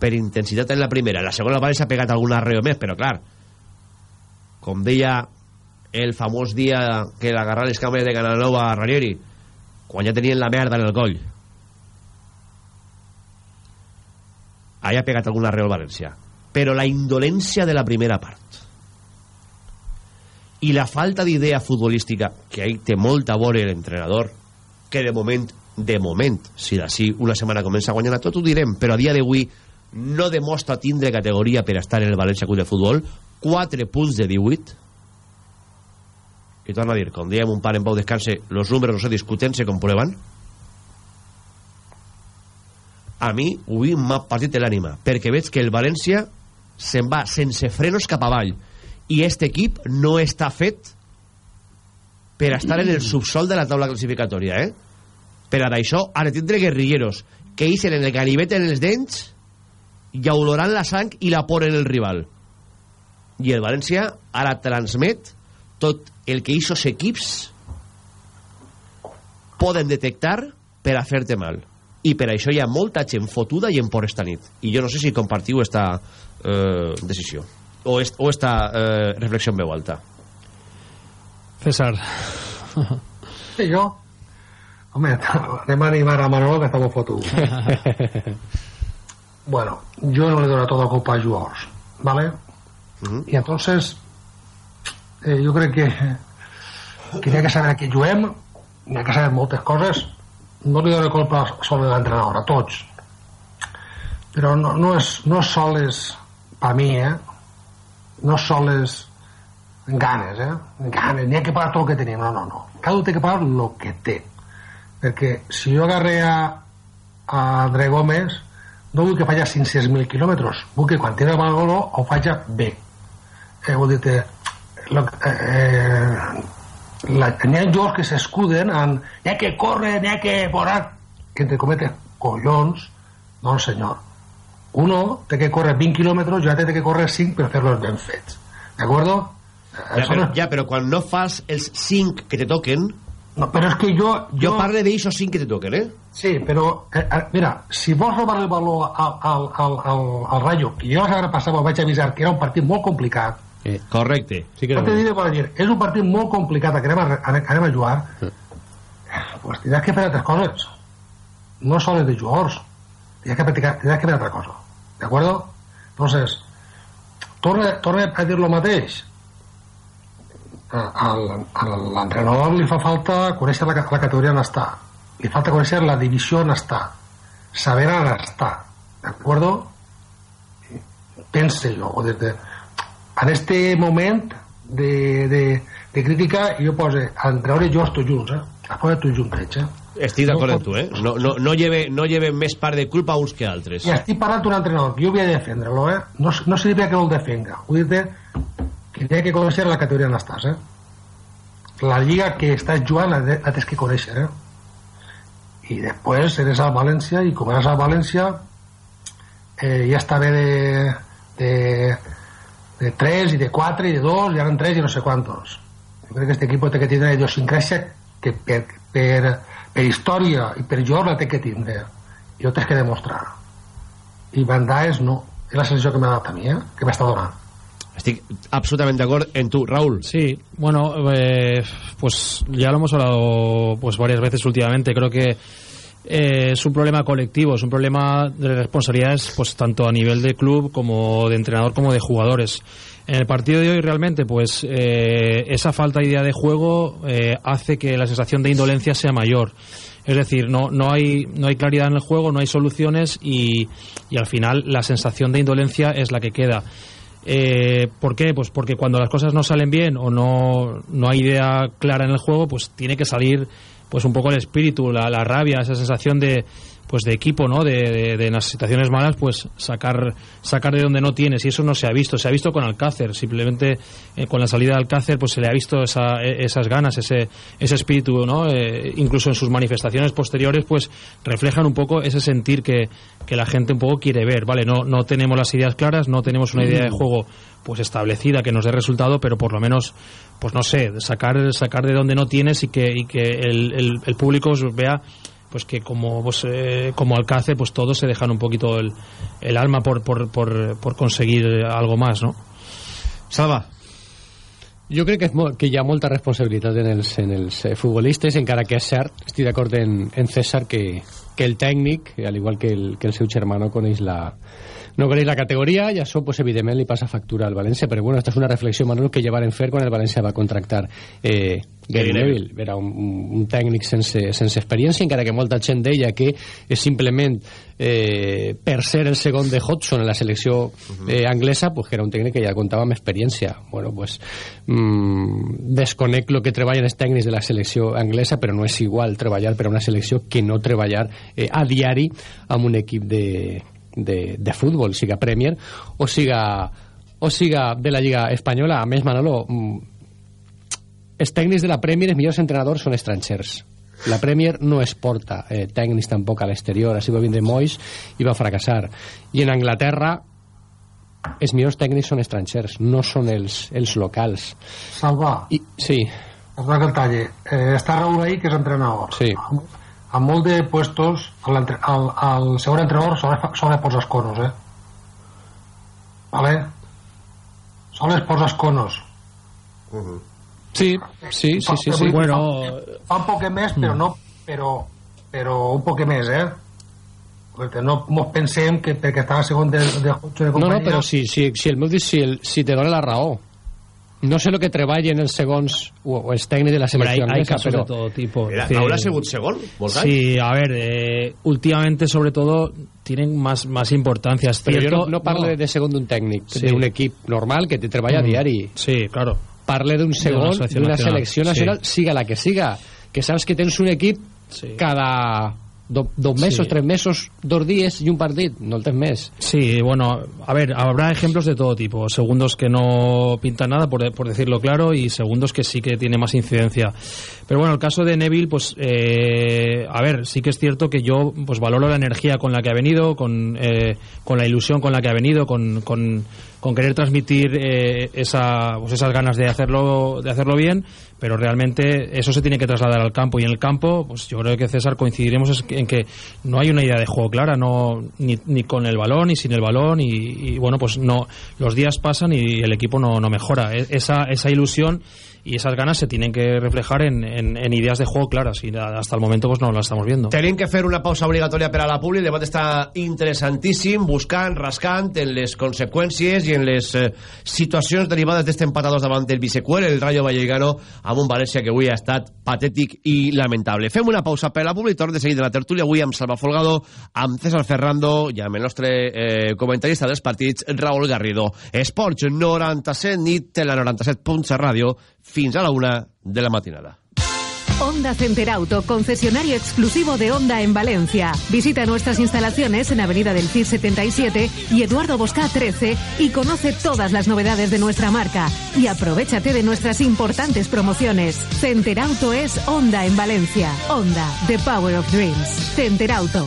Per intensitat en la primera. La segona el s'ha pegat algun arreo més, però clar, com deia el famós dia que l'agarrar les càmeres de Cananova a Ranieri quan ja tenien la merda en el coll. Allà ha pegat alguna Real València però la indolència de la primera part i la falta d'idea futbolística que ahí té molt a veure l'entrenador que de moment de moment, si d'ací una setmana comença a guanyar tot ho direm, però a dia d'avui no demostra tindre categoria per estar en el València Club de Futbol 4 punts de 18 i torno a dir, com dèiem un pare en pau descanse los números no se discuten, se comprueban. A mi avui m'ha partit l'ànima perquè veig que el València se'n va sense frenos cap avall. I este equip no està fet per estar en el subsol de la taula classificatòria eh? per a d'això de tindre guerrilleros que ixen en el ganivet en els dents i oloran la sang i la por en el rival. I el València ara transmet tot el que aquests equips poden detectar per a fer-te mal. I per això hi ha molta gent fotuda i en por esta nit. I jo no sé si compartiu esta eh, decisió. O, est, o esta eh, reflexió en veu alta. César. Sí, jo. Home, anem a animar a Manolo que estamos fotudos bueno, yo no le doy toda culpa a Juors ¿vale? Uh -huh. y entonces eh, jo crec que que hi ha que saber a qui juguem hi ha que saber moltes coses. No li dono culpa sol de l'entrenador a tots. Però no, no, és, no és soles per mi eh? no és soles ganes eh? ganes, n'hi ha que pagar tot el que tenim. No, no, no, cada un té que pagar el que té. Perquè si jo agarré a, a André Gómez no vull que faci 500.000 quilòmetres vull que quan tingui el gol ho faci bé. Eh, vull dir lo, eh, la, n'hi ha jugadors que s'escuden en n'hi ha que córrer, n'hi ha que vorar que entre cometes, collons no senyor uno té que córrer 20 quilòmetres i l'altre té que córrer 5 per fer-los ben fets d'acord? Ja, però, ja, però quan no fas els 5 que te toquen no, però és que jo... Jo, jo parlo d'aixòs 5 que te toquen, eh? Sí, però, eh, eh, mira, si vols robar el valor al, al, al, al, al Rayo, que jo la setmana passada vaig avisar que era un partit molt complicat, Eh, correcte. Sí que no. Te diré, dir, és un partit molt complicat que anem a, anem a jugar. Sí. Pues tindràs que fer altres coses. No sols de jugadors. Tindràs que, practicar, tindràs que fer altra cosa. D'acord? Entonces, torna, torna a dir lo mateix. a l'entrenador li fa falta conèixer la, la categoria on està li falta conèixer la divisió on està saber on està d'acord? pense jo o des de, en este moment de, de, de crítica jo poso entrenador i jo estic junts eh? a posa tu junts eh? estic d'acord no, amb tu, eh? No, no, no, lleve, no lleve més part de culpa uns que altres. I estic parlant d'un entrenador, que jo havia de defendre-lo, eh? No, no significa que no el defenga. Vull dir que té que conèixer la categoria on estàs, eh? La lliga que estàs jugant la, la tens que conèixer, eh? I després eres al València i com eres al València eh, ja està bé de, de, de 3 i de 4 i de 2 i ara en 3 i no sé quantos. Jo crec que aquest equip té que tindre una idiosincràsia que per, per, per història i per jo la té que tindre. Jo tens que demostrar. I Van Daes no. És la sensació que m'ha dat a mi, eh? que m'està donant. Estic absolutamente de acuerdo en tu, Raúl. Sí, bueno, eh, pues ya lo hemos hablado pues varias veces últimamente. Creo que eh, es un problema colectivo, es un problema de responsabilidades pues tanto a nivel de club como de entrenador como de jugadores. En el partido de hoy realmente pues eh, esa falta de idea de juego eh, hace que la sensación de indolencia sea mayor. Es decir, no, no, hay, no hay claridad en el juego, no hay soluciones y, y al final la sensación de indolencia es la que queda. Eh, ¿Por qué? Pues porque cuando las cosas no salen bien o no, no hay idea clara en el juego, pues tiene que salir pues un poco el espíritu, la, rabia, esa sensación de, pues de equipo, ¿no? De, de, de, en las situaciones malas, pues sacar sacar de donde no tienes y eso no se ha visto, se ha visto con Alcácer, simplemente eh, con la salida de Alcácer pues se le ha visto esa, esas ganas, ese ese espíritu, ¿no? Eh, incluso en sus manifestaciones posteriores pues reflejan un poco ese sentir que, que la gente un poco quiere ver, ¿vale? No no tenemos las ideas claras, no tenemos una idea de mm. juego pues establecida que nos dé resultado, pero por lo menos pues no sé, sacar sacar de donde no tienes y que y que el, el, el público vea pues que como pues, eh, como Alcácer pues todos se dejan un poquito el, el alma por, por, por, por conseguir algo más no? Salva jo crec que, que hi ha molta responsabilitat en els, en els futbolistes, encara que és cert, estic d'acord en, en César, que, que el tècnic, al igual que el, que el seu germà, no coneix la, no coneix la categoria i això pues, evidentment li passa factura al València però bueno, esta és una reflexió Manolo que llevaren fer quan el València va contractar eh, Gary Neville. Era un, un tècnic sense, sense experiència encara que molta gent deia que és simplement eh, per ser el segon de Hodgson en la selecció eh, anglesa pues que era un tècnic que ja comptava amb experiència. Bueno, pues, mm, desconec el que treballen els tècnics de la selecció anglesa però no és igual treballar per a una selecció que no treballar eh, a diari amb un equip de, de, de futbol, siga Premier o siga, o siga de la Lliga Espanyola. A més, Manolo, mm, els tècnics de la Premier, els millors entrenadors són estrangers. La Premier no exporta eh, tècnics tampoc a l'exterior. Així va vindre Mois i va fracassar. I en Anglaterra els millors tècnics són estrangers, no són els, els locals. Salva. I, sí. Perdona que el talle. Eh, està Raúl ahí, que és entrenador. Sí amb molt de puestos el, el, el segon entrenador sobre, sobre posa els conos eh? vale sobre posa els conos uh -huh. sí, sí, sí, sí, sí. bueno fa un poc més però no però, però un poc més eh perquè no mos pensem que perquè estava segon de, de, de companyia... No, no, però si, si, si el meu si, el, si te dona la raó no sé lo que treballen els segons o, o els tècnics de la selecció anglesa, pero... de todo tipo. ¿Ahora ha sigut segon? Sí, a ver, eh, últimamente sobre todo tienen más, más importancia. Es pero cierto, yo no, no parle no. de segon d'un tècnic, sí. d'un equip normal que te treballa mm. a diari. Sí, claro. Parle d'un segon d'una selecció nacional, sí. siga la que siga, que saps que tens un equip sí. cada Do, dos mesos, sí. tres mesos, dos días y un partido, no el tens més. Sí, bueno, a ver, habrá ejemplos de todo tipo. Segundos que no pintan nada, por, por decirlo claro, y segundos que sí que tiene más incidencia. Pero bueno, el caso de Neville, pues, eh, a ver, sí que es cierto que yo pues valoro la energía con la que ha venido, con, eh, con la ilusión con la que ha venido, con, con, querer transmitir eh, esa, pues esas ganas de hacerlo, de hacerlo bien, pero realmente eso se tiene que trasladar al campo. Y en el campo, pues yo creo que César coincidiremos en que no hay una idea de juego clara, no ni, ni con el balón ni sin el balón y, y, bueno, pues no los días pasan y el equipo no, no mejora. E, esa, esa ilusión y esas ganas se tienen que reflejar en, en, en ideas de juego claras y hasta el momento pues no las estamos viendo. Tenim que fer una pausa obligatòria per a la publi, el debat està interessantíssim, buscant, rascant en les conseqüències i en les eh, situacions derivades d'este empat a davant del Vicecuel, el Rayo Vallecano, amb un València que avui ha estat patètic i lamentable. Fem una pausa per a la publi, torn de seguir de la tertúlia avui amb Salva Folgado, amb César Ferrando i amb el nostre eh, comentarista dels partits, Raúl Garrido. Esports 97 nit la 97.7 ràdio, fins a la una de la matinada. Honda Center Auto, concesionario exclusivo de Honda en Valencia. Visita nuestras instalaciones en Avenida del CIR 77 y Eduardo Bosca 13 y conoce todas las novedades de nuestra marca. Y aprovechate de nuestras importantes promociones. Center Auto es Honda en Valencia. Honda, the power of dreams. Center Auto.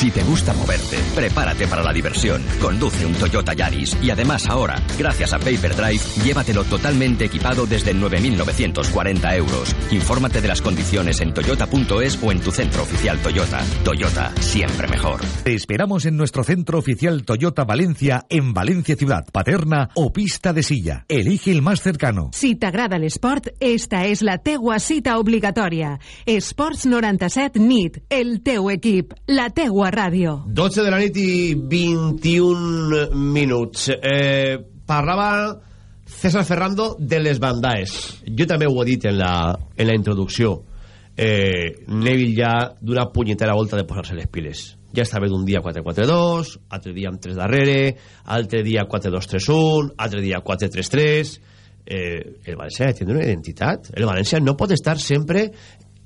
Si te gusta moverte, prepárate para la diversión. Conduce un Toyota Yaris y además ahora, gracias a Paper Drive, llévatelo totalmente equipado desde 9.940 euros. Infórmate de las condiciones en toyota.es o en tu centro oficial Toyota. Toyota, siempre mejor. Te esperamos en nuestro centro oficial Toyota Valencia en Valencia Ciudad, Paterna o Pista de Silla. Elige el más cercano. Si t'agrada l'esport, esta és la teua cita obligatòria. Esports 97 NIT, el teu equip, la teua ràdio. 12 de la nit i 21 minuts. Eh, parlava César Ferrando de les bandaes. Jo també ho he dit en la, en la introducció. Eh, Neville ja d'una punyetera volta de posar-se les piles. Ja estava d'un dia 4-4-2, altre dia amb 3 darrere, altre dia 4-2-3-1, altre dia 4-3-3... Eh, el València té una identitat. El València no pot estar sempre...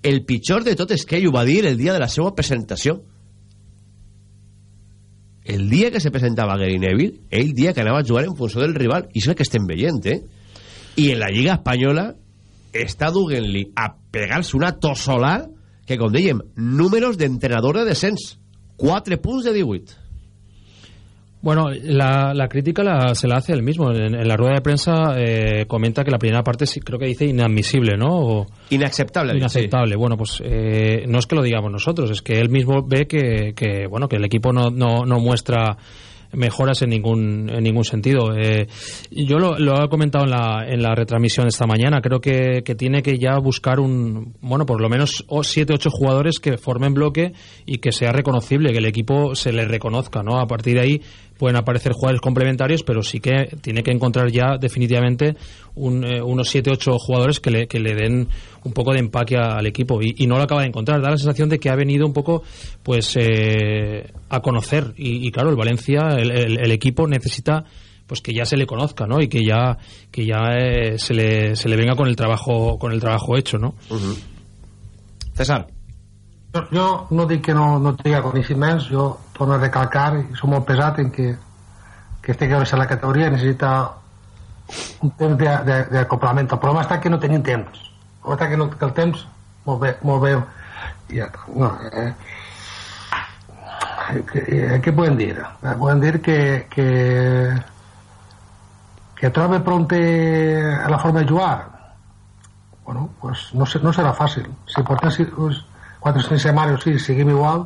El pitjor de tot és que ell ho va dir el dia de la seva presentació el dia que se presentava Gary Neville, ell dia que anava a jugar en funció del rival, i és el que estem veient, eh? I en la Lliga Espanyola està duent-li a pegar-se una tossolà que, com dèiem, números d'entrenador de descens. 4 punts de 18. Bueno, la, la crítica la, se la hace él mismo. En, en la rueda de prensa eh, comenta que la primera parte sí, creo que dice inadmisible, ¿no? O, inaceptable. sí. Bueno, pues eh, no es que lo digamos nosotros, es que él mismo ve que, que bueno, que el equipo no, no, no muestra mejoras en ningún en ningún sentido. Eh, yo lo, lo he comentado en la, en la retransmisión esta mañana. Creo que, que tiene que ya buscar un, bueno, por lo menos 7 ocho jugadores que formen bloque y que sea reconocible, que el equipo se le reconozca, ¿no? A partir de ahí pueden aparecer jugadores complementarios, pero sí que tiene que encontrar ya definitivamente un, eh, unos 7 ocho jugadores que le, que le den un poco de empaque a- al equipo y, y no lo acaba de encontrar. Da la sensación de que ha venido un poco pues eh, a conocer y, y, claro, el Valencia, el, el- el equipo necesita pues que ya se le conozca, ¿no? Y que ya que ya eh, se le se le venga con el trabajo con el trabajo hecho, ¿no? César. Jo, jo no dic que no, no triga coneixements, jo torno a recalcar, i som molt pesat en que, que este que a la categoria necessita un temps d'acoplament. El problema està que no tenim temps. El problema està que, no, que el temps, molt bé, molt bé, ja, no, eh, que, eh, què podem dir? Eh, podem dir que, que, que trobe pronte a la forma de jugar bueno, pues no, no serà fàcil. Si portem si, pues, quatre o cinc setmanes, sí, seguim igual.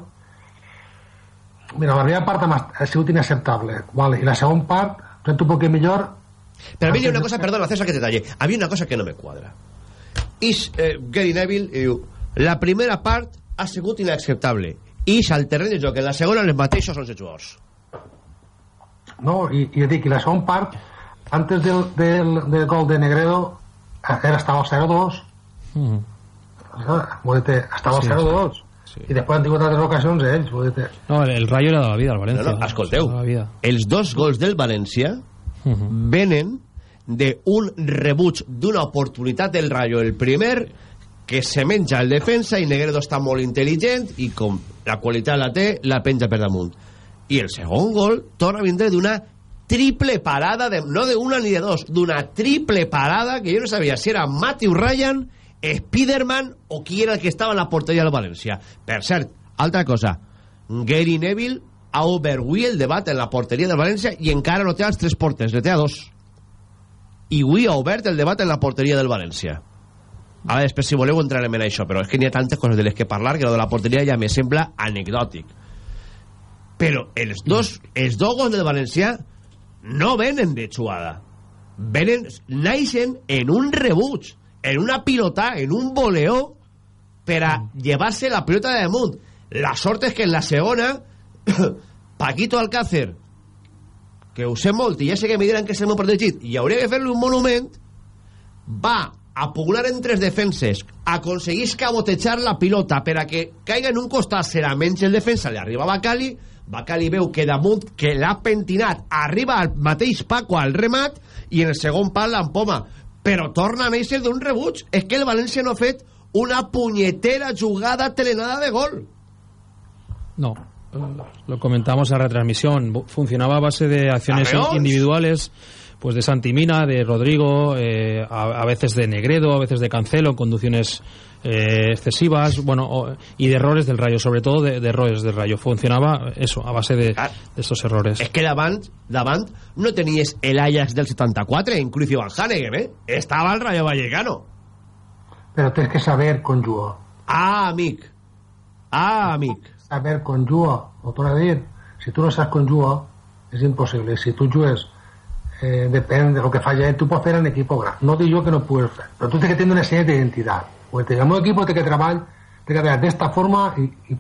Mira, la primera part ha sigut inacceptable, vale. i la segona part, sento un poquet millor, Pero a mí hay una cosa, perdona, César, que te talle. Había una cosa que no me cuadra. Is eh, Gary Neville i diu, la primera part ha sigut inacceptable. Ix al terreny de joc, en la segona els mateixos 11 jugadors. no? I, i dic, i la segona part, antes del, del, del gol de Negredo, era, estava al 0-2, vull dir, estava al Sí, 0-2. I després han tingut altres ocasions ells, dir, No, el, el Rayo le ha dado la vida al Valencia. No, no, escolteu, la vida. els dos gols del València venen d'un rebuig d'una oportunitat del Rayo. El primer, que se menja el defensa i Negredo està molt intel·ligent i com la qualitat la té, la penja per damunt. i el segon gol torna a vindre d'una triple parada, de, no de una ni de dos, d'una triple parada que jo no sabia si era Matthew Ryan, Spiderman o qui era el que estava en la porteria del València. Per cert, altra cosa, Gary Neville ha obert avui el debat en la porteria del València i encara no té els tres porters, ne té a dos. I avui ha obert el debat en la porteria del València. Ara després, si voleu, entrarem en això, però és que n'hi ha tantes coses de les que parlar que lo de la porteria ja me sembla anecdòtic. Però els dos, els dos del València no venen de xuada. Venen, naixen en un rebuig, en una pilota, en un voleó, per a llevar-se la pilota de damunt. La sort és que en la segona, Paquito Alcácer, que ho sé molt, i ja sé que me diran que és el meu protegit, i hauria de fer-li un monument, va a pugnar entre els defenses, aconseguís cabotejar la pilota per a que caiga en un costat, serà menys el defensa, li arriba Bacali, Bacali veu que damunt que l'ha pentinat arriba al mateix Paco al remat i en el segon pal l'empoma però torna a néixer d'un rebuig. És que el València no ha fet una punyetera jugada telenada de gol. No lo comentamos en la retransmisión funcionaba a base de acciones individuales pues de Santimina, de Rodrigo, eh, a, a, veces de Negredo, a veces de Cancelo, en conducciones eh, excesivas, bueno, o, y de errores del Rayo, sobre todo de, de, errores del Rayo. Funcionaba eso, a base de, Clar. de estos errores. És que davant, davant no tenies el Ajax del 74 en i Van Hanegem, eh? Estava el Rayo Vallecano. Pero tienes que saber conjugar. Ah, amic. Ah, amic. Saber conjugar. Ho torno a dir. Si tu no saps conjugar, és impossible. Si tu jugues eh, depèn de lo que falla tu pots fer en equipo gran. No dic jo que no puedes fer, però tu tens que tenir una sèrie d'identitat. O el meu equip té que treballar, té que treballar d'esta forma i, i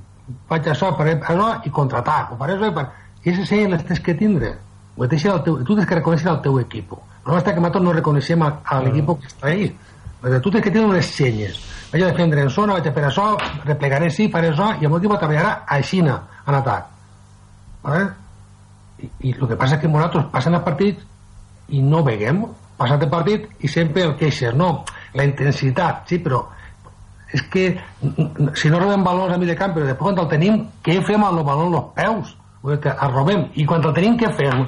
faig això, per això, i contraatac, o per això, i per... I aquestes sèries les tens que tindre. O el teu, tu tens que reconèixer el teu equip. No basta que nosaltres no reconeixem a, a l'equip que està ahí. Perquè tu tens que tenir unes senyes. Vaig a defendre en zona, vaig a fer això, replegaré sí, faré això, i el meu equip treballarà així en atac. ¿Vale? I, el que passa és que nosaltres passen els partits i no veiem passat el partit i sempre el queixes, no, la intensitat, sí, però és que si no robem valors a mi de camp, però després quan el tenim, què fem amb el valor als peus? Que el robem, i quan el tenim, què fem?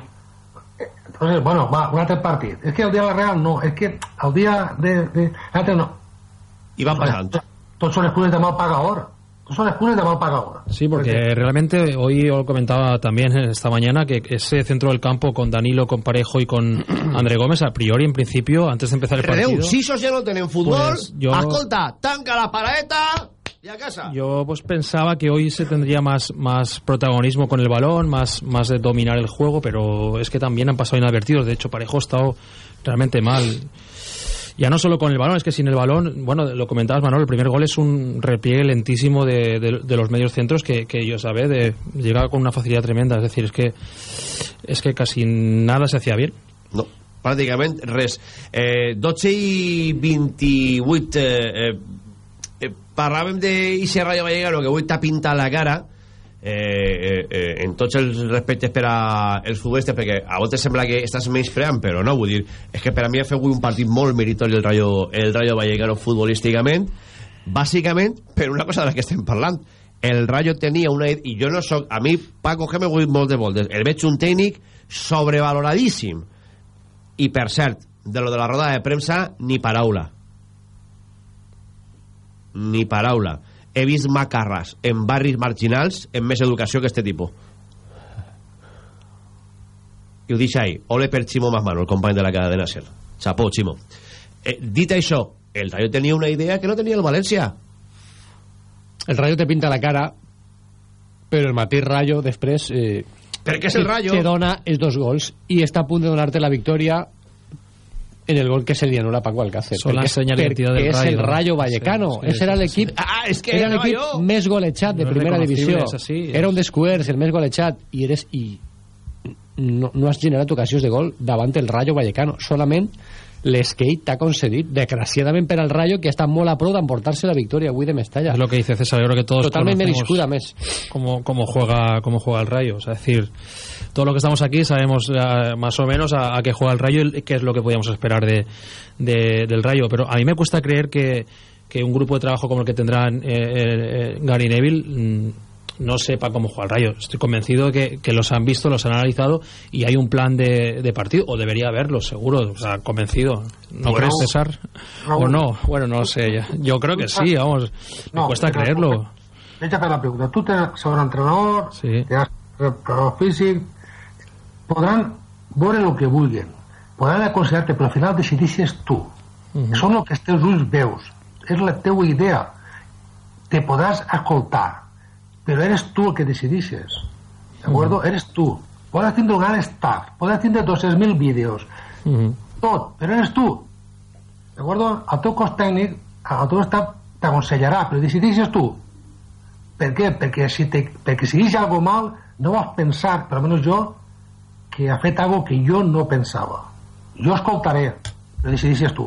Entonces, bueno, va, un altre partit. És que el dia de la Real no, és que el dia de... de l'altre no. I van passant. Tots són excuses de mal pagador. son excuses de mal pagador. Sí, porque, realmente hoy lo comentaba también esta mañana que ese centro del campo con Danilo, con Parejo y con André Gómez, a priori, en principio, antes de empezar el partido... Redeu, si sos ja no tenen futbol, Pues yo- escolta, tanca la paraeta casa. Yo pues pensaba que hoy se tendría más, más protagonismo con el balón, más, más de dominar el juego, pero es que también han pasado inadvertidos. De hecho, Parejo ha estado realmente mal. Ya no solo con el balón, es que sin el balón, bueno, lo comentabas Manuel, el primer gol es un repliegue lentísimo de, de- de los medios centros que, que yo sabe, de, llega con una facilidad tremenda. Es decir, es que, es que casi nada se hacía bien. No, pràcticament res. Eh, 12 i 28 eh, parlàvem d'Ixe Rayo Vallecano que avui t'ha pintat la cara eh, eh, eh, en tots els respectes per a els futbolistes perquè a voltes sembla que estàs menyspreant però no, vull dir, és que per a mi ha fet un partit molt meritori el Rayo, el Rayo Vallecano futbolísticament bàsicament per una cosa de la que estem parlant. El Rayo tenia una... i jo no soc... a mi Paco Geme ho he dit moltes voltes. El veig un tècnic sobrevaloradíssim. I per cert de lo de la roda de premsa ni paraula ni paraula. He vist macarres en barris marginals amb més educació que este tipus. I ho deixo ahí. Ole per Ximo Masmano, el company de la cadena Ser xapó Ximo. Eh, dit això, el Rayo tenia una idea que no tenia el València. El Rayo te pinta la cara, però el mateix Rayo després... Eh, Perquè és el Rayo. Te dona els dos gols i està a punt de donar-te la victòria en el gol que se li anula a Paco Alcácer. Son la de identidad del perquè és Rayo. el Rayo Vallecano. Sí, sí, Ese era sí, l'equip ah, és que era l'equip jo. més golejat de No primera divisió. és- Era un descuers, el més golejat i eres i no, no has generat ocasions de gol davant el Rayo Vallecano. Solament les que ell t'ha concedit, desgraciadament per al Rayo, que està molt a prou d'emportar-se la victòria avui de Mestalla. Es lo que dice César, yo creo que todos Totalment conocemos merescuda, més. Cómo, cómo, juega, cómo juega el Rayo. O sea, es decir, todos los que estamos aquí sabemos eh, más o menos a, a qué juega el Rayo y qué es lo que podíamos esperar de, de- del Rayo. Pero a mí me cuesta creer que, que un grupo de trabajo como el que tendrán eh, eh, eh, Gary Neville mm, no sepa cómo juega el Rayo. Estoy convencido de que, que los han visto, los han analizado y hay un plan de, de partido, o debería haberlo, seguro, o sea, convencido. ¿No Bueno, crees, César? Raúl. ¿O no? Bueno, no lo sé. ya. Yo creo que sí, vamos. Me No, cuesta pero- creerlo. Deixa fer la pregunta. Tu tens sobreentrenador, Sí. tens preparador físic, podran veure el que vulguin, podran aconsellar-te, però al final decidixes tu. Són el que els teus ulls veus, és la teua idea. Te podràs escoltar, però eres tu el que decidixes. D'acord? Eres tu. Podes tindre un gran staff, podes tindre 200.000 vídeos, tot, però eres tu. D'acord? El teu cos tècnic, el teu staff t'aconsellarà, però decidixes tu. Per què? Perquè si, te, perquè si dius algo mal, no vas pensar, per almenys jo, que ha fet algo que jo no pensava. Jo escoltaré, però decidixes tu.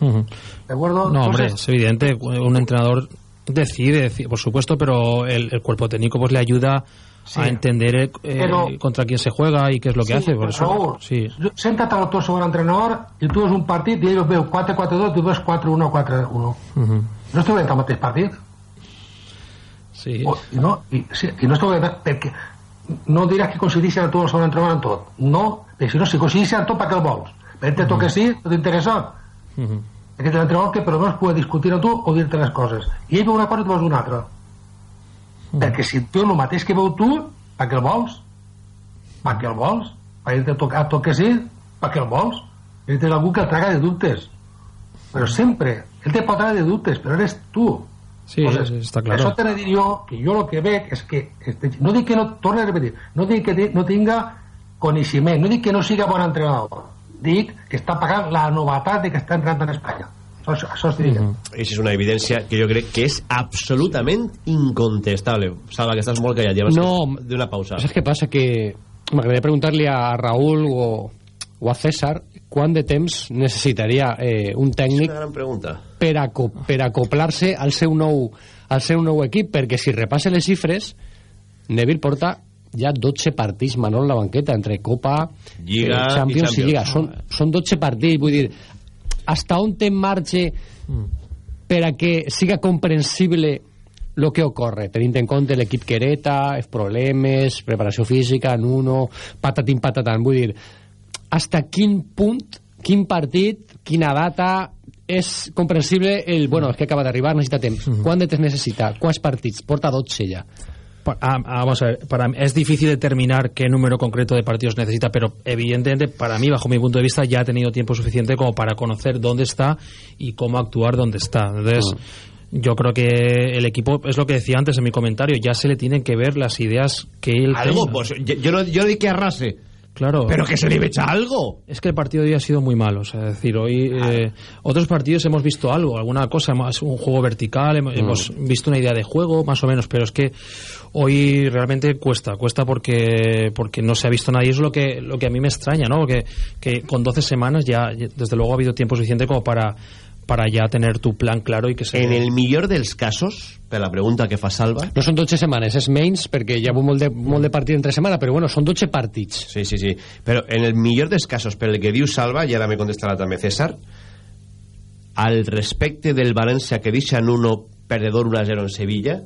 Ujú. ¿De acuerdo? No, hombre, Entonces- es evidente, un entrenador decide, deci- por supuesto, pero el, el cuerpo técnico pues le ayuda Sí. a entender eh, Pero- contra quién se juega y qué es lo que Sí, hace. Por eso, Raúl, sí. Senta't al teu segon entrenador i tu veus un partit i ell veu 4-4-2 i tu veus 4-1-4-1. Ujú. No esteu veient el mateix partit? Sí. O, no, i, sí, i no esteu veient perquè no diràs que coincideixen a tu el segon entrenador en tot. No, perquè si no, si coincideixen en tot, per què el vols? Per te toca sí, no t'interessa? Ujú. Aquest entrenador que per almenys pugui discutir amb tu o dir-te les coses. I ell veu una cosa i tu veus una altra. Perquè si tu el mateix que veu tu, per què el vols? Per què el vols? Per dir-te to a tot que sí? Per què el vols? Ell té algú que el traga de dubtes. Però sempre, ell te pot tragar de dubtes, però eres tu. Sí, Entonces, sí, está Per claro. això t'he de dir jo que jo el que veig és que este, no dic que no, torno a repetir, no dic que no tinga coneixement, no dic que no siga bon entrenador, dic que està pagant la novetat de que està entrant en Espanya. Això, això estic dient. Això és una evidència que jo crec que és absolutament incontestable. Salva, que estàs molt callat, lleves No. d'una pausa. ¿Sabes qué pasa? Que m'agradaria preguntar-li a Raúl o, o a César quant de temps necessitaria eh, un tècnic Una gran pregunta. per, aco per acoplar-se al seu nou al seu nou equip, perquè si repassa les xifres Neville porta ja 12 partits Manol en la banqueta entre Copa, Lliga eh, Champions i i, Lliga Champions. són, són 12 partits, vull dir hasta on té marge per a que siga comprensible lo que ocorre, tenint en compte l'equip que hereta, els problemes, preparació física, Nuno, patatín patatán, vull dir, hasta quin punt, quin partit, quina data és comprensible el, bueno, és que acaba d'arribar, necessita temps. Quant de temps necessita? Quants partits? Porta 12 ja. Ah, ah, vamos a ver, para es difícil determinar qué número concreto de partidos necesita, pero evidentemente para mí, bajo mi punto de vista, ya ha tenido tiempo suficiente como para conocer dónde está y cómo actuar dónde está. Entonces, yo creo que el equipo, es lo que decía antes en mi comentario, ya se le tienen que ver las ideas que él Algo, tenga. pues, yo, yo no, yo no dic que arrase, Claro. pero que se le echa algo. Es que el partido de hoy ha sido muy malo. O sea, es decir, hoy eh, otros partidos hemos visto algo, alguna cosa, hemos- un juego vertical, hemos, hemos visto una idea de juego, más o menos, pero es que hoy realmente cuesta, cuesta porque porque no se ha visto eso es lo que lo que a mí me extraña, ¿no? Que, que con 12 semanas ya, desde luego, ha habido tiempo suficiente como para para ya tener tu plan claro y que se En el millor dels casos, per la pregunta que fa Salva... No són 12 setmanes, és menys, perquè hi ha hagut molt de, molt de partit entre setmana, però bueno, són 12 partits. Sí, sí, sí. Però en el millor dels casos, per el que diu Salva, i ara me contestarà també César, al respecte del València que deixa en uno perdedor 1-0 en Sevilla,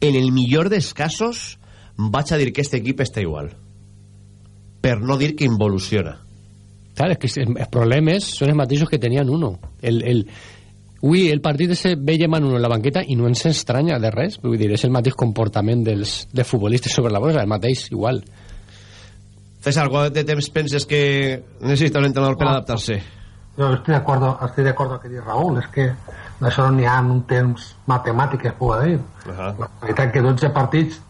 en el millor dels casos vaig a dir que este equip està igual. Per no dir que involuciona. Clar, és que els problemes són els mateixos que tenien uno. El, el, Ui, el partit ese veiem en uno en la banqueta i no ens estranya de res. Vull dir, és el mateix comportament dels, dels futbolistes sobre la bola, el mateix, igual. César, quant de temps penses que necessita un entrenador per Ah. adaptar-se? Jo estic d'acord estic d'acord amb el que diu Raúl, és que d'això no n'hi ha un temps matemàtic que es pugui dir. Uh -huh. La veritat que 12 partits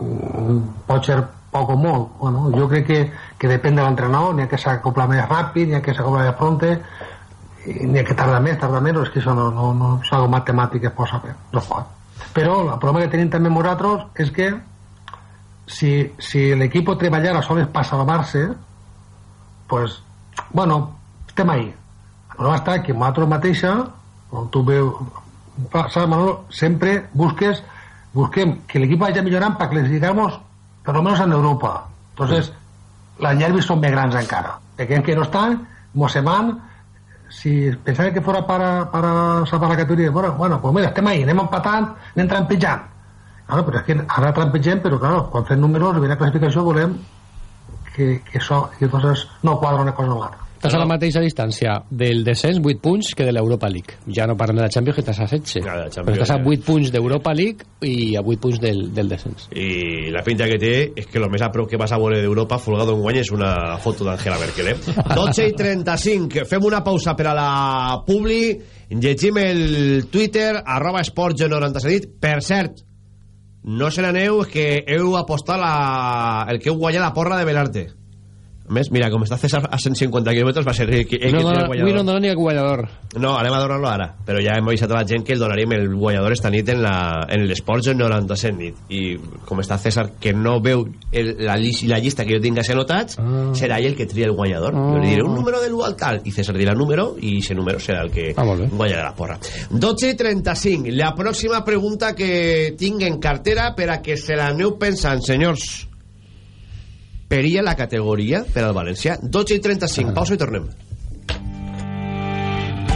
mm, pot ser poc o molt. Bueno, jo crec que, que depèn de l'entrenador, n'hi ha que s'acopla més ràpid, n'hi ha que s'acopla més pronte, n'hi ha que tarda més, tarda menys, és que això no, no, no és algo matemàtic que es pot saber, no pot. Però el problema que tenim també nosaltres és que si, si l'equip treballara sols per salvar-se, pues, bueno, estem ahí. El problema està que nosaltres mateixa, quan tu veus, saps, Manolo, sempre busques, busquem que l'equip vagi millorant para clasificarnos, per lo menos en Europa. Entonces, les nervis són més grans encara. Aquells que no estan, mos se van, si pensaba que fuera para, para salvar la categoría, bueno, bueno, pues mira, estem ahí, anem empatant, anem trampejant. Claro, però és que ara trampegem, però claro, quan fem números, ve la classificació, volem que, que això, i entonces no quadra una cosa amb l'altra. Estàs a la mateixa distància del descens, 8 punts, que de l'Europa League. Ja no parlem de la Champions, que estàs a 16. Claro, la Però estàs a eh. 8 punts d'Europa League i a 8 punts del, del descens. i la pinta que té és que el més a prop que vas a veure d'Europa folgado en guany és una foto d'Angela Merkel eh? 12 i 35 fem una pausa per a la Publi llegim el Twitter arroba esports 97 per cert no se n'aneu és que heu apostat la... el que heu guanyat la porra de Belarte més, mira, com està César a 150 quilòmetres va ser el que, el que No, dona, el avui no dona ni el guanyador. no, anem a donar-lo ara però ja hem avisat a la gent que el donaríem el guanyador esta nit en la- en l'Esports 97 nit. I com està César que no veu el, la, la llista que jo tinc així anotats Ah. serà ell el que tria el guanyador. Jo li diré un número de l'1 al tal i César dirà el número i ese número serà el que Ah, guanyarà la porra. 12 i 35 la pròxima pregunta que tinc en cartera per a que se l'aneu pensant senyors perilla la categoria per al València? 12 i 35, pausa i tornem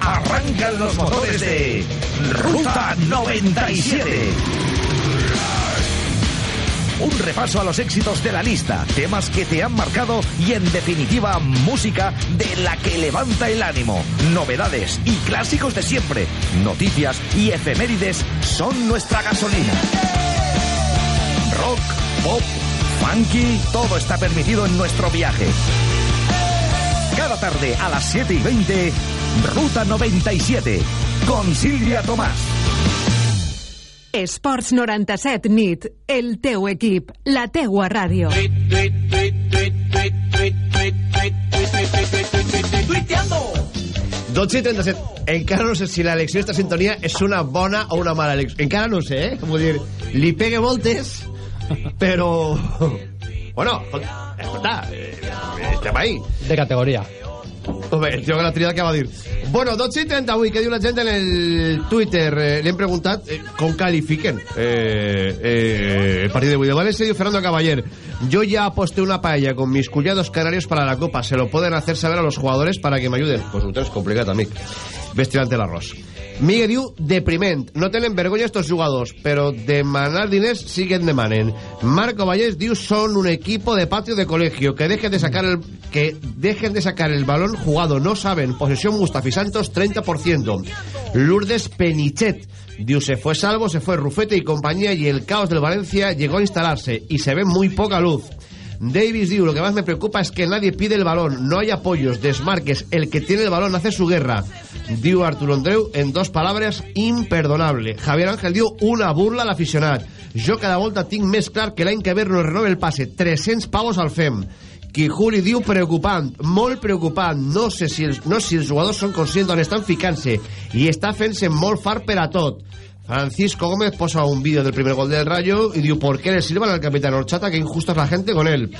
arrancan los motores de Ruta 97. Un repaso a los éxitos de la lista, temas que te han marcado y en definitiva música de la que levanta el ánimo, novedades y clásicos de siempre, noticias y efemérides son nuestra gasolina. Rock, pop, funky, todo está permitido en nuestro viaje. Cada tarde a las 7 y 20, Ruta 97, con Silvia Tomás. Esports 97 nit, el teu equip, la teua ràdio. Tuiteando. 12 i 37. Encara no sé si l'elecció d'esta sintonia és una bona o una mala elecció. Encara no sé, eh? Vull dir, li pegue voltes, però... Bueno, escolta, eh, estem ahí. De categoria. Home, el tio que la triada que va dir. Bueno, 12 i 38, què diu la gent en el Twitter? Eh, Li hem preguntat eh, com qualifiquen eh, eh, el partit d'avui de València. Diu Fernando Caballer, yo ya aposté una paella con mis cuñados canarios para la Copa. Se lo pueden hacer saber a los jugadores para que me ayuden. Pues un temps complicat, amic. Vestirante l'arròs. Miguel diu, depriment. No tenen vergonya estos jugadors, però demanar diners sí que en demanen. Marco Vallés diu, son un equipo de patio de colegio, que dejen de sacar el, que dejen de sacar el balón jugado, no saben. Posesión Mustafi Santos, 30%. Lourdes Penichet diu, se fue Salvo, se fue Rufete y compañía, y el caos del Valencia llegó a instalarse, y se ve muy poca luz. Davis diu, lo que más me preocupa es que nadie pide el balón, no hay apoyos, desmarques, el que tiene el balón hace su guerra. Diu Arturo Andreu, en dos palabras, imperdonable. Javier Ángel diu, una burla a l'aficionat. Jo cada volta tinc més clar que l'any que ve no renova el passe, 300 pavos al FEM. Quijuli diu preocupant, molt preocupant. No sé si els, no sé si els jugadors són conscients d'on estan ficant-se i està fent-se molt fart per a tot. Francisco Gómez posa un vídeo del primer gol del Rayo y diu ¿por qué le sirvan al capitán Horchata que injusta la gente con él?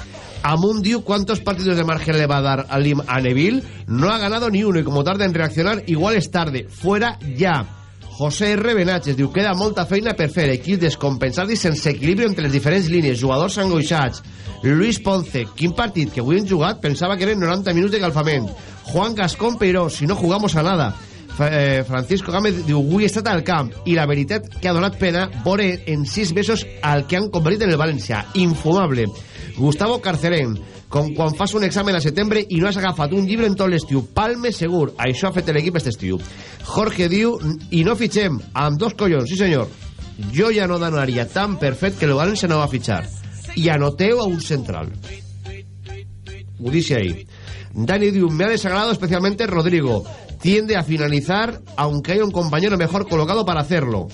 Amun diu ¿cuántos partidos de margen le va a dar a, Lim a Neville? No ha ganado ni uno y como tarda en reaccionar igual es tarde. Fuera ya. José R. Benaches diu queda molta feina per fer equips descompensats i sense equilibri entre les diferents línies, jugadors angoixats. Luis Ponce, quin partit que avui hem jugat pensava que eren 90 minuts de calfament. Juan Gascón Peiró, si no jugamos a nada. Eh, Francisco Gámez diu avui he estat al camp i la veritat que ha donat pena veure en sis mesos al que han convertit en el València. Infumable. Gustavo Carcerén com quan fas un examen a setembre i no has agafat un llibre en tot l'estiu palme segur, això ha fet l'equip aquest estiu. Jorge diu i no fitxem amb dos collons, sí senyor. Jo ja no donaria tan per fet que el València no va fitxar. I anoteu a un central. Ho dice ahí. Dani diu, me ha desagradado especialmente Rodrigo. Tiende a finalizar, aunque hay un compañero mejor colocado para hacerlo.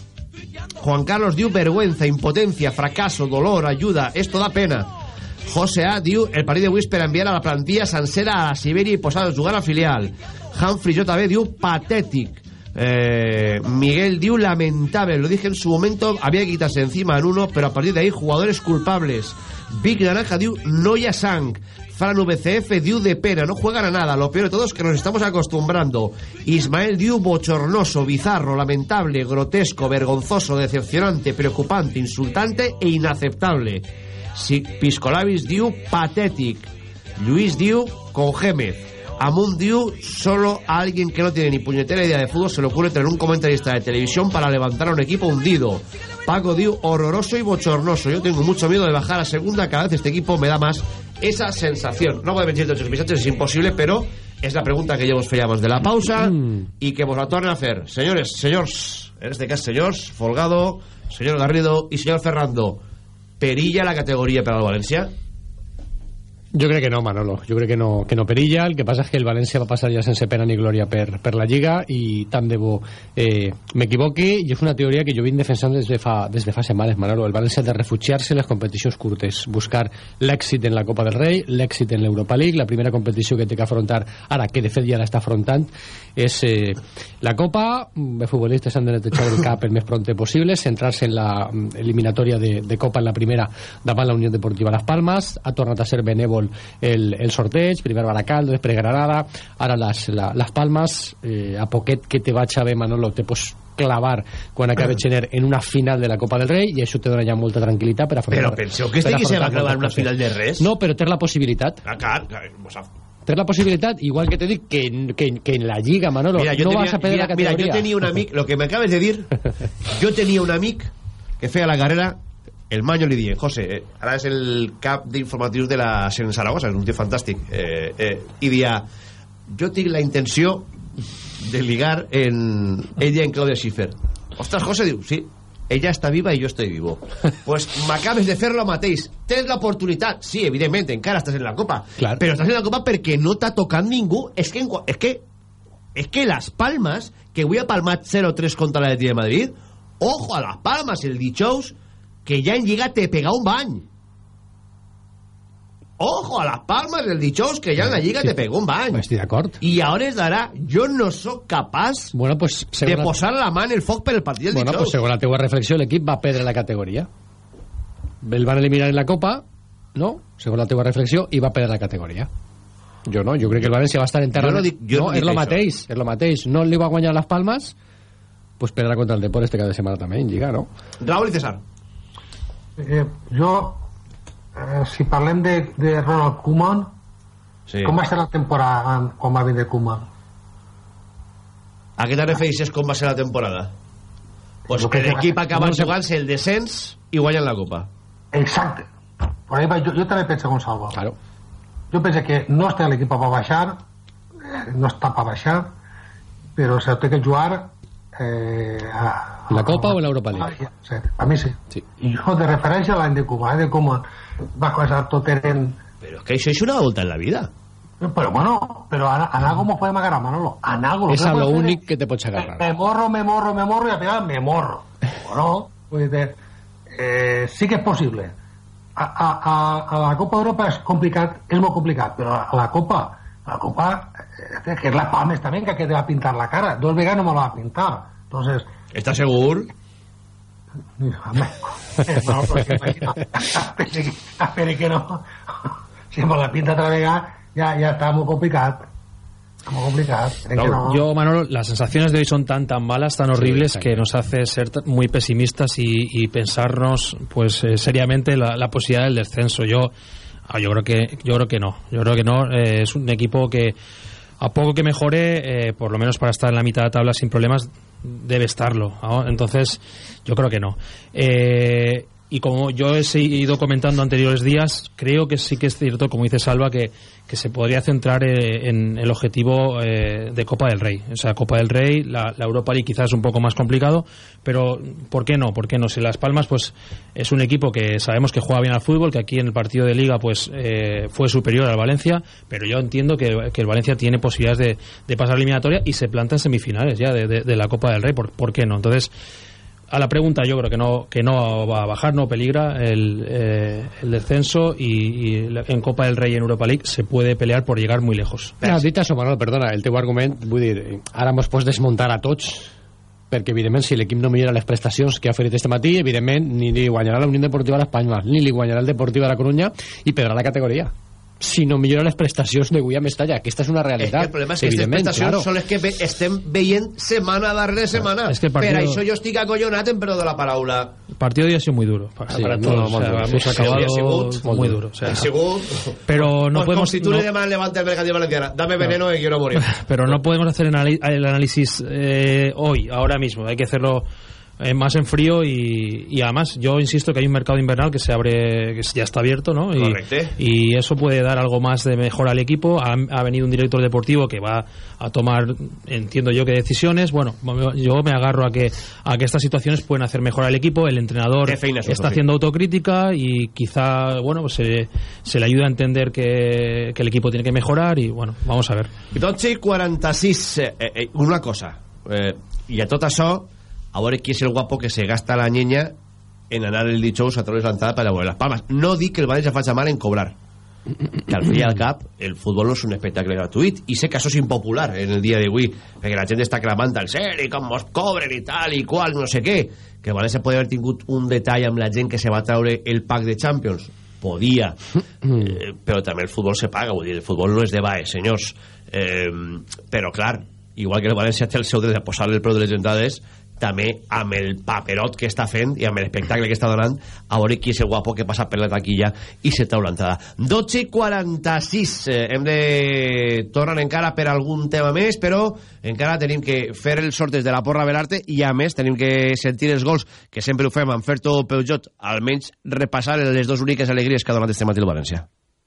Juan Carlos diu, vergüenza, impotencia, fracaso, dolor, ayuda, esto da pena. José A diu, el partit de Whisper enviar a la plantilla sencera a Siberia i posar a jugar a filial. Humphrey JB diu, patètic. Eh, Miguel diu, lamentable. Lo dije en su momento, había que quitarse encima en uno, pero a partir de ahí, jugadores culpables. Big Naranja diu, no hi ha sang. Fran VCF diu de pena, no juegan a nada. Lo peor de todo es que nos estamos acostumbrando. Ismael diu bochornoso, bizarro, lamentable, grotesco, vergonzoso, decepcionante, preocupante, insultante e inaceptable. Si Piscolabis diu patètic. Luis diu con Gémez. Amun diu solo a alguien que no tiene ni puñetera idea de fútbol se le ocurre tener un comentarista de televisión para levantar a un equipo hundido. Paco diu horroroso y bochornoso. Yo tengo mucho miedo de bajar a segunda. Cada vez este equipo me da más esa sensación. No podem llegir tots els missatges, és impossible, però és la pregunta que ja vos fèiem de la pausa mm. i que vos la tornen a fer. Senyores, senyors, en este cas senyors, Folgado, senyor Garrido i senyor Ferrando, perilla la categoria per al València? Jo crec que no, Manolo. Jo crec que no, que no perilla. El que passa és que el València va passar ja sense pena ni glòria per, per la Lliga i tant de bo eh, m'equivoqui i és una teoria que jo vinc defensant des de fa, des de fa setmanes, Manolo. El València ha de refugiar-se en les competicions curtes, buscar l'èxit en la Copa del Rei, l'èxit en l'Europa League, la primera competició que té que afrontar ara, que de fet ja l'està afrontant, és eh, la Copa. Els futbolistes han de netejar el cap el més pronte possible, centrar-se en la mm, eliminatòria de, de Copa en la primera davant la Unió Deportiva Las Palmas, ha tornat a ser benèvol el, el sorteig, primer Baracaldo, després Granada, ara les, la, les Palmes, eh, a poquet que te vaig a ver, Manolo, te pots clavar quan acabe gener en una final de la Copa del Rei i això te dona ja molta tranquil·litat per afrontar... Però penseu que este que se va clavar una final de res? No, però té la possibilitat. Ah, clar, clar, o Té la possibilitat, igual que te dic que, que, que en la Lliga, Manolo, mira, no tenia, vas a perdre mira, la categoria. Mira, yo tenía un amic, lo que me acabes de dir, yo tenía un amic que feia la carrera el Maño li dient, José, eh, ara és el cap d'informatius de la Seren Saragossa, és un tio fantàstic, eh, eh, i dia, jo tinc la intenció de ligar en ella en Claudia Schiffer. Ostres, José diu, sí, ella està viva i jo estoy vivo. pues m'acabes de fer lo mateix. Tens l'oportunitat, sí, evidentment, encara estàs en la Copa, Clar. però estàs en la Copa perquè no t'ha tocat ningú. És que, en és que, és que Las Palmas, que avui ha palmat 0-3 contra l'Atleti de Madrid, ojo a Las Palmas, el dijous, que ja en Lliga te pega un bany. Ojo a Las Palmas, el dijous, que ja en la Lliga te pega un bany. Estic d'acord. I a hores d'ara, jo no sóc capaç bueno, pues, de segons posar la mà en el foc per el partit del Bueno, pues segons la teua reflexió, l'equip va perdre la categoria. El van eliminar en la Copa, no? Segons la teua reflexió, i va perdre la categoria. Jo no, jo crec que el València va estar en terra... Jo no dic- jo no no, és lo això. mateix, és lo mateix. No li va guanyar les Palmes, pues perdrà contra el Depor este cada setmana també, en Lliga, no? Raúl i César. Eh, jo, eh, si parlem de, de Ronald Koeman, sí. com va ser la temporada quan va vindre Koeman? A què te refereixes com va ser la temporada? Pues que l'equip acaba jugant-se el descens i guanyen la Copa. Exacte. Por ahí va, jo, jo també penso com Salva. Claro. Jo penso que no està l'equip per baixar, eh, no està per baixar, però se té que jugar eh, a, La Copa o l'Europa League? Sí, a mi sí. sí. I jo de referència a l'any de Koeman, l'any de Koeman va començar tot eren... Però és que això és una volta en la vida. Però bueno, però en, en algo nos podem agarrar, Manolo. En algo. És que a lo únic que te pots agarrar. Me morro, me morro, me morro y al final me morro. Bueno, pues eh, sí que és possible. A, a, a, a la Copa d'Europa és complicat, és molt complicat, però a la Copa, a la Copa, eh, que és la Palmes també, que te va a pintar la cara. Dos vegades no me la va a pintar. Entonces, ¿Estás segur? Home, no, que espere no. Si me la pinta otra vegada, ya, ya está muy complicado. Muy complicado. Espere que no. Yo, Manolo, las sensaciones de hoy son tan tan malas, tan horribles, Sí, que nos hace ser muy pesimistas y, y pensarnos, pues, eh, seriamente la, la posibilidad del descenso. Yo, ah, yo creo que, yo creo que no. Yo creo que no. Eh, es un equipo que a poco que mejore, eh, por lo menos para estar en la mitad de tabla sin problemas, debe estarlo. Entonces, yo creo que no. Eh, y como yo he ido comentando anteriores días, creo que sí que es cierto, como dice Salva, que, que se podría centrar eh, en el objetivo eh, de Copa del Rey. O sea, Copa del Rey, la, Europa League quizás es un poco más complicado, pero ¿por qué no? ¿Por qué no? Si Las Palmas pues es un equipo que sabemos que juega bien al fútbol, que aquí en el partido de Liga pues eh, fue superior al Valencia, pero yo entiendo que, que el Valencia tiene posibilidades de, de, pasar eliminatoria y se planta en semifinales ya de, de, de la Copa del Rey. ¿Por, ¿Por qué no? Entonces a la pregunta yo creo que no que no va a bajar, no peligra el, eh, el descenso y, y, en Copa del Rey y en Europa League se puede pelear por llegar muy lejos. No, dit això, Manol, perdona, el teu argument, vull dir, ara mos pots desmuntar a tots perquè evidentment si l'equip no millora les prestacions que ha fet este matí, evidentment ni li guanyarà la Unió Deportiva Las Palmas, ni li guanyarà el Deportiu de la Coruña i perdrà la categoria si no millora les prestacions de avui a Mestalla que aquesta és una realitat és que el problema és que aquestes prestacions claro. són les que estem veient setmana darrere setmana es que partido... per això jo estic acollonat en perdó de la paraula el partido de hoy ha sido muy duro. Para, sí, para no, todos o sea, hemos sí, acabado sigut, muy, muy duro o sea, sigut, pero no pues podemos si tú no, le llamas levante el mercantil valenciana dame veneno y quiero morir. Pero no podemos hacer el análisis eh, hoy ahora mismo. Hay que hacerlo eh, más en frío y, y, además yo insisto que hay un mercado invernal que se abre que ya está abierto ¿no? y, y, eso puede dar algo más de mejor al equipo. Ha, ha, venido un director deportivo que va a tomar entiendo yo que decisiones. Bueno yo me agarro a que a que estas situaciones pueden hacer mejor al equipo. El entrenador está haciendo autocrítica y quizá bueno pues se, se le ayuda a entender que, que, el equipo tiene que mejorar y bueno vamos a ver. 12 y 46 eh, eh, una cosa eh, i a tot això a veure qui és el guapo que se gasta la llenya en anar el dijous a treure l'entrada per a veure les palmes. No dic que el València faci mal en cobrar, que al fi al cap el futbol no és un espectacle gratuït i sé que això és impopular en el dia d'avui perquè la gent està clamant al ser i com mos cobren i tal i qual, no sé què. Que el València podria haver tingut un detall amb la gent que se va treure el pack de Champions. Podia, eh, però també el futbol se paga, vull dir, el futbol no és de baix, senyors. Eh, però clar, igual que el València té el seu dret de posar el preu de les entrades també amb el paperot que està fent i amb l'espectacle que està donant a veure qui és el guapo que passa per la taquilla i se trau l'entrada. 12 i 46 eh, hem de tornar encara per algun tema més però encara tenim que fer els sortes de la porra Belarte i a més tenim que sentir els gols que sempre ho fem amb Ferto Peujot almenys repassar les dues úniques alegries que ha donat este matí el València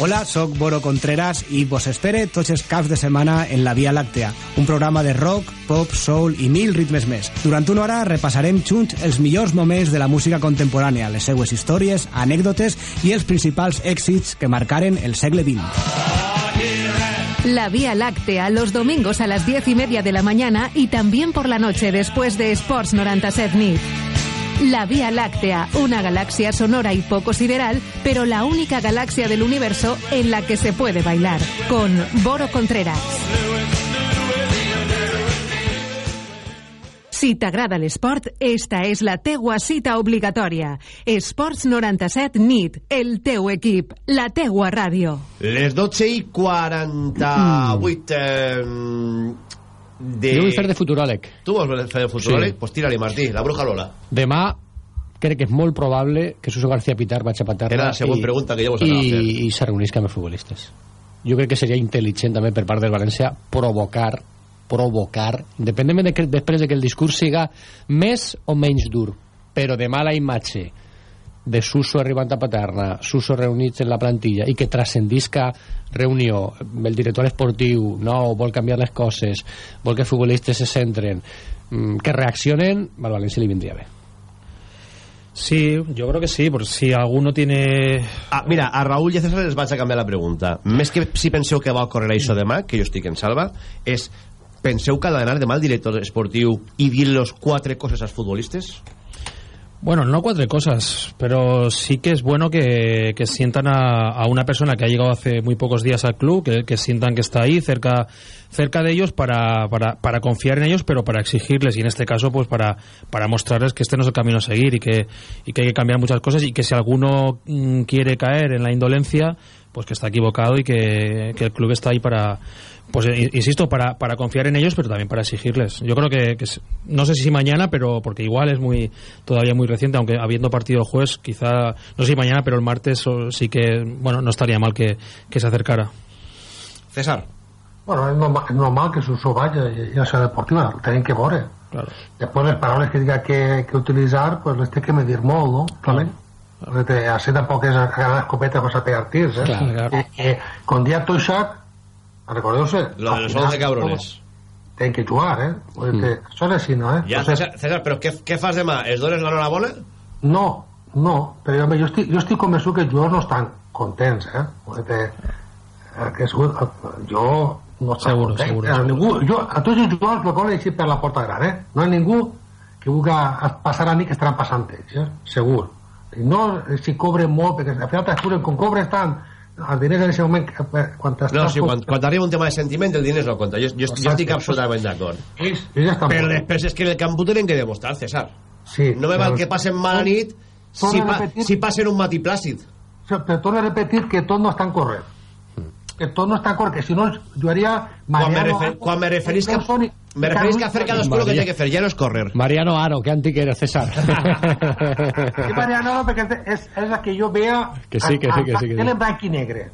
Hola, sóc Boro Contreras i vos espere tots els caps de setmana en la Via Làctea, un programa de rock, pop, soul i mil ritmes més. Durant una hora repassarem junts els millors moments de la música contemporània, les seues històries, anècdotes i els principals èxits que marcaren el segle XX. La Vía Láctea, los domingos a las diez y media de la mañana y también por la noche después de Sports 97 NIT. La Vía Láctea, una galaxia sonora y poco sideral, pero la única galaxia del universo en la que se puede bailar. Con Boro Contreras. Si t'agrada l'esport, esta és la teua cita obligatòria. Esports 97 NIT, el teu equip, la teua ràdio. Les 12 i 48... Eh, de... Jo vull fer de futuròleg. Tu vols fer de futuròleg? Sí. Pues tira-li, Martí, la bruja Lola. Demà crec que és molt probable que Suso García Pitar vagi a patar Era la següent pregunta que ja vos anava a fer. I, i se reunisca amb els futbolistes. Jo crec que seria intel·ligent també per part del València provocar provocar, independentment de que després de que el discurs siga més o menys dur, però de mala imatge de Suso arribant a Paterna, Suso reunits en la plantilla i que transcendisca reunió, el director esportiu no, vol canviar les coses vol que els futbolistes se centren mm, que reaccionen, al València li vindria bé Sí, yo creo que sí, porque si alguno tiene... Ah, mira, a Raúl i a César les vaig a canviar la pregunta. Més que si penseu que va ocórrer això demà, que jo estic en salva, és penseu que ha d'anar demà el director esportiu i dir los quatre coses als futbolistes? Bueno, no cuatro cosas, pero sí que es bueno que, que sientan a, a, una persona que ha llegado hace muy pocos días al club, que, que sientan que está ahí cerca cerca de ellos para, para, para, confiar en ellos, pero para exigirles y en este caso pues para, para mostrarles que este no es el camino a seguir y que, y que hay que cambiar muchas cosas y que si alguno mm, quiere caer en la indolencia, pues que está equivocado y que, que el club está ahí para pues insisto, para, para confiar en ellos, pero también para exigirles. Yo creo que, que, no sé si mañana, pero porque igual es muy todavía muy reciente, aunque habiendo partido jueves, quizá, no sé si mañana, pero el martes sí que, bueno, no estaría mal que, que se acercara. César. Bueno, es normal, es normal que Suso vaya, ja sea deportiva, tenim que veure. Claro. Després les paraules que diga que, que utilitzar, pues les té que medir molt, no? També. Claro. Perquè així tampoc és agarrar escopeta per a pegar tirs, eh? Claro, claro. Eh, eh, con dia Toixac, recordeu-se... Lo de los 11 cabrones. Tenen que jugar, eh? Mm. Que, això és així, no, eh? Ja, César, César però què, què fas demà? Els dones l'enhorabona? No, no, però home, jo estic, jo estic convençut que els jugadors no estan contents, eh? Perquè, que, jo no està seguro, content. seguro, A, seguro. ningú, jo, a tots els jugadors el volen eixir per la porta gran, eh? No hi ha ningú que vulgui passar a mi que estaran passant ells, eh? Segur. I no si cobren molt, perquè al final t'escuren com cobres tant, els diners en aquest moment, eh, quan No, sí, quan, quan arriba un tema de sentiment, el diners no compta. Jo, jo, jo estic absolutament d'acord. Però després és que en el camp ho tenen que demostrar, César. Sí, No me val que passen mala nit si, pa, si passen un matí plàcid. Però torno a repetir que tot no està en correr. Que tot no està en correr, que si no jugaria Quan me, refer, quan me referís que, me referís que hacer cadascú lo que tiene que fer, ja no és córrer. Mariano Aro, que antic era César. Sí, Mariano, no, perquè és, és, és la que jo veia Que sí, que sí, que sí, que sí. en blanc i negre.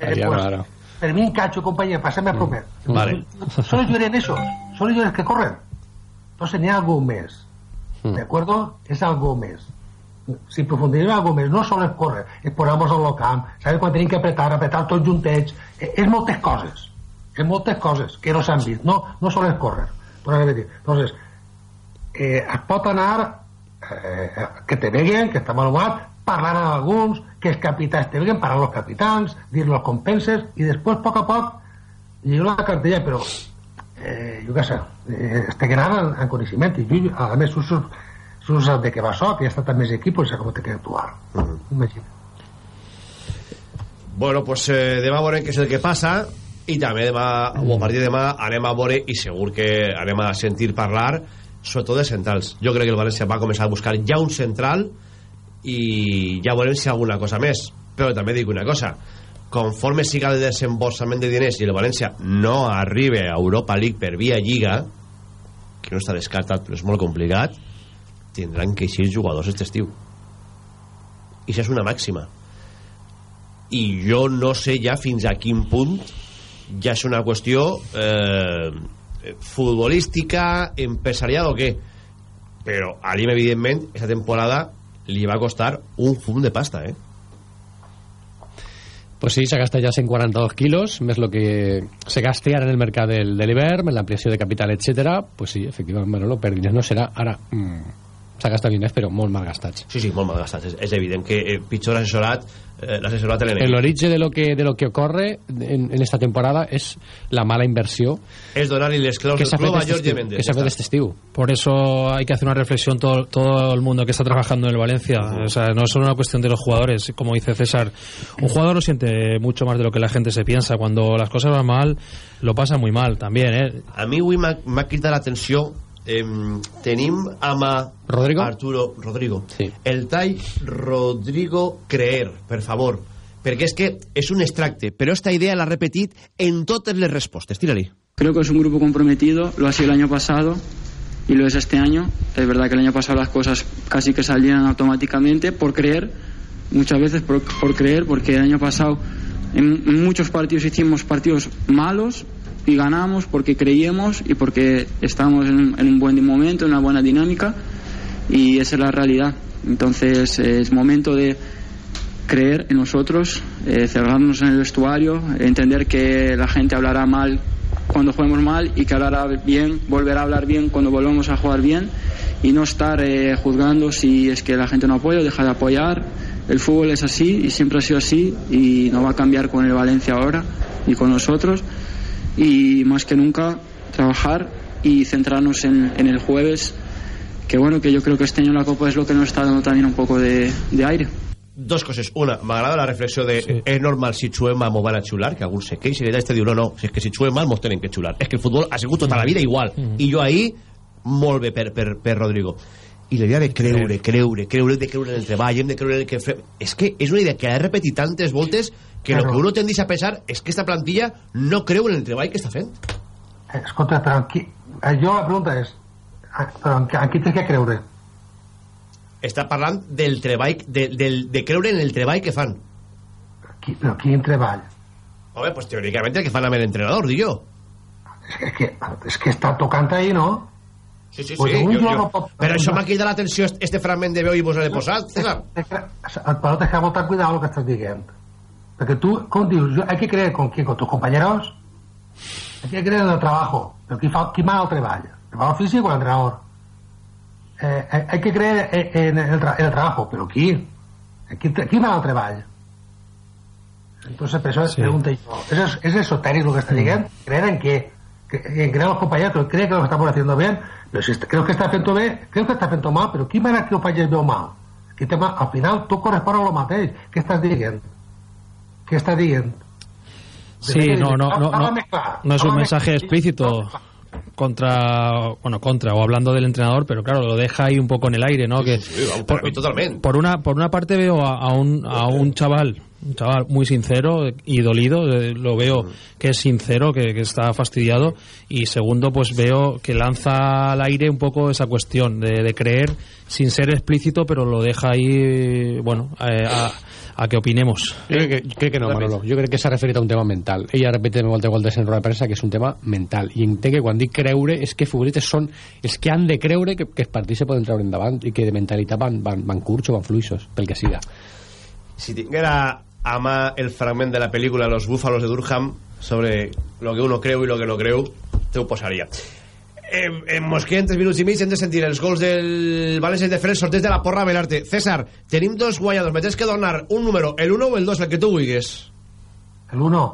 Mariano pues, Aro. Fermín Cacho, compañía, pasame a prometer. Vale. Solo lloren esos, solo lloren que corren. Entonces, ni algo más. ¿De acuerdo? Es algo más. Si profundizem algo més, no sol és córrer, és posar-nos al camp, saber quan tenim que apretar, apretar tots juntets, eh, és moltes coses, és moltes coses que no s'han vist, no, no sol és córrer, per repetir. Entonces, eh, es pot anar, eh, que te veguen, que està malumat, parlar amb alguns, que els capitans te veguen, parlar amb els capitans, dir los compenses, i després, a poc a poc, lliure la cartella, però eh, jo què sé, eh, estic anant en, en coneixement, i jo, a més, Suso sap de què va això, que ja està en més equip, i com té que actuar. Imagina. Bueno, pues eh, demà veurem què és el que passa i també demà, o a partir de demà anem a veure i segur que anem a sentir parlar sobretot de centrals. Jo crec que el València va començar a buscar ja un central i ja veurem si alguna cosa més. Però també dic una cosa, conforme siga el desembolsament de diners i el València no arribe a Europa League per via Lliga, que no està descartat però és molt complicat, tindran que eixir jugadors aquest estiu. I això és una màxima i jo no sé ja fins a quin punt ja és una qüestió eh, futbolística, empresarial o què però a l'IM evidentment aquesta temporada li va costar un fum de pasta eh? Pues sí, se gasta ya 142 kilos, més lo que se gaste ara en el mercat del, de l'hivern, en l'ampliació de capital, etc. Pues sí, efectivament, Manolo, per no serà ara... Mm, s'ha gastat diners, però molt mal gastats. sí, sí, molt mal gastats és, és evident que eh, pitjor assessorat eh, l'assessorat l'enemic origen de lo que de lo que ocurre en, en esta temporada es la mala inversión és donar-li les claus que del se ha club a Jorge Méndez que se ha fet este estiu. Por eso hay que hacer una reflexión todo, todo el mundo que está trabajando en el Valencia. O sea, no es solo una cuestión de los jugadores. Como dice César, un jugador lo siente mucho más de lo que la gente se piensa. Cuando las cosas van mal, lo pasa muy mal también, ¿eh? a mi avui m'ha m'ha cridat l'atenció eh, tenim a Rodrigo? Arturo Rodrigo Sí. el tall Rodrigo Creer per favor perquè és que és un extracte però esta idea l'ha repetit en totes les respostes tira-li Creo que es un grupo comprometido, lo ha sido el año pasado y lo es este año. Es verdad que el año pasado las cosas casi que salían automáticamente por creer, muchas veces por, por creer, porque el año pasado en, en muchos partidos hicimos partidos malos y ganamos porque creíamos y porque estábamos en, en un buen momento, en una buena dinámica y esa es la realidad. Entonces eh, es momento de creer en nosotros, eh, cerrarnos en el vestuario, entender que la gente hablará mal cuando juguemos mal y que hablará bien, volverá a hablar bien cuando volvamos a jugar bien y no estar eh, juzgando si es que la gente no apoya o deja de apoyar. El fútbol es así y siempre ha sido así y no va a cambiar con el Valencia ahora y con nosotros y más que nunca trabajar y centrarnos en, en el jueves que bueno, que yo creo que este año la Copa es lo que nos está dando también un poco de, de aire. Dos coses. Una, m'agrada la reflexió de sí. és normal si xuem mal m'ho van a xular, que algú se queixa i este diu no, no, si és que si xuem mal mos tenen que xular. És que el futbol ha sigut tota la vida igual. Mm -hmm. I jo ahí, molt bé per, per, per Rodrigo. I la idea de creure, creure, creure, de creure en el treball, hem de creure en el que fem... És que és una idea que ha repetit tantes voltes que el que uno tendís a pensar és que esta plantilla no creu en el treball que està fent. Escolta, però aquí, jo la pregunta és, però en, en qui tens que creure? està parlant del treball de, del, de creure en el treball que fan Qui, però quin treball? home, pues teòricament el que fan amb l'entrenador dic jo és que, és que està tocant ahí, no? Sí, sí, pues sí. Jo, jo, no pot... Però això m'ha cridat l'atenció este fragment de veu i vos l'he posat, César. Però tens que molt cuidado lo que estàs dient. Tu, com dius, hay que creer con quién, con tus compañeros. Hay que creer en el trabajo. Però qui, fa, qui mana el treball? El treball físic o l'entrenador? eh, hay que creer en el, en el trabajo, pero ¿quién? ¿Quién va al trabajo? Entonces, por eso sí. pregunta yo, ¿es, ¿es esotérico lo que está diciendo? Mm. ¿Creer en qué? En creer los compañeros, pero cree que lo estamos haciendo bien, pero si creo que está haciendo bien, creo que está haciendo mal, pero ¿quién va que lo falles veo mal? Que tema, al final, tú correspondes a lo mateix. ¿Qué estás diciendo? ¿Qué estás diciendo? Sí, no, no, no, no, no es un mensaje explícito contra bueno contra o hablando del entrenador pero claro lo deja ahí un poco en el aire no sí, que sí, sí, por, totalmente. por una por una parte veo a, a, un a un chaval un chaval muy sincero y dolido eh, lo veo que es sincero que, que, está fastidiado y segundo pues veo que lanza al aire un poco esa cuestión de, de creer sin ser explícito pero lo deja ahí bueno eh, a, a que opinemos. Yo creo que, creo que no, Manolo. Jo crec que s'ha referit a un tema mental. Ella repite moltes voltes en roda de premsa que és un tema mental. I entenc que quan dic creure és que futbolistes són els que han de creure que, que els partits se poden treure endavant i que de mentalitat van, van, van curts o van fluixos, pel que siga. Si tinguera a mà el fragment de la pel·lícula Los Búfalos de Durham sobre lo que uno creu i lo que no creu, te ho posaria en, en en 3 minuts i mig hem de sentir els gols del València de el la porra a Belarte César, tenim dos guanyadors. Me tens que donar un número, el 1 o el 2 el que tu vulguis. El 1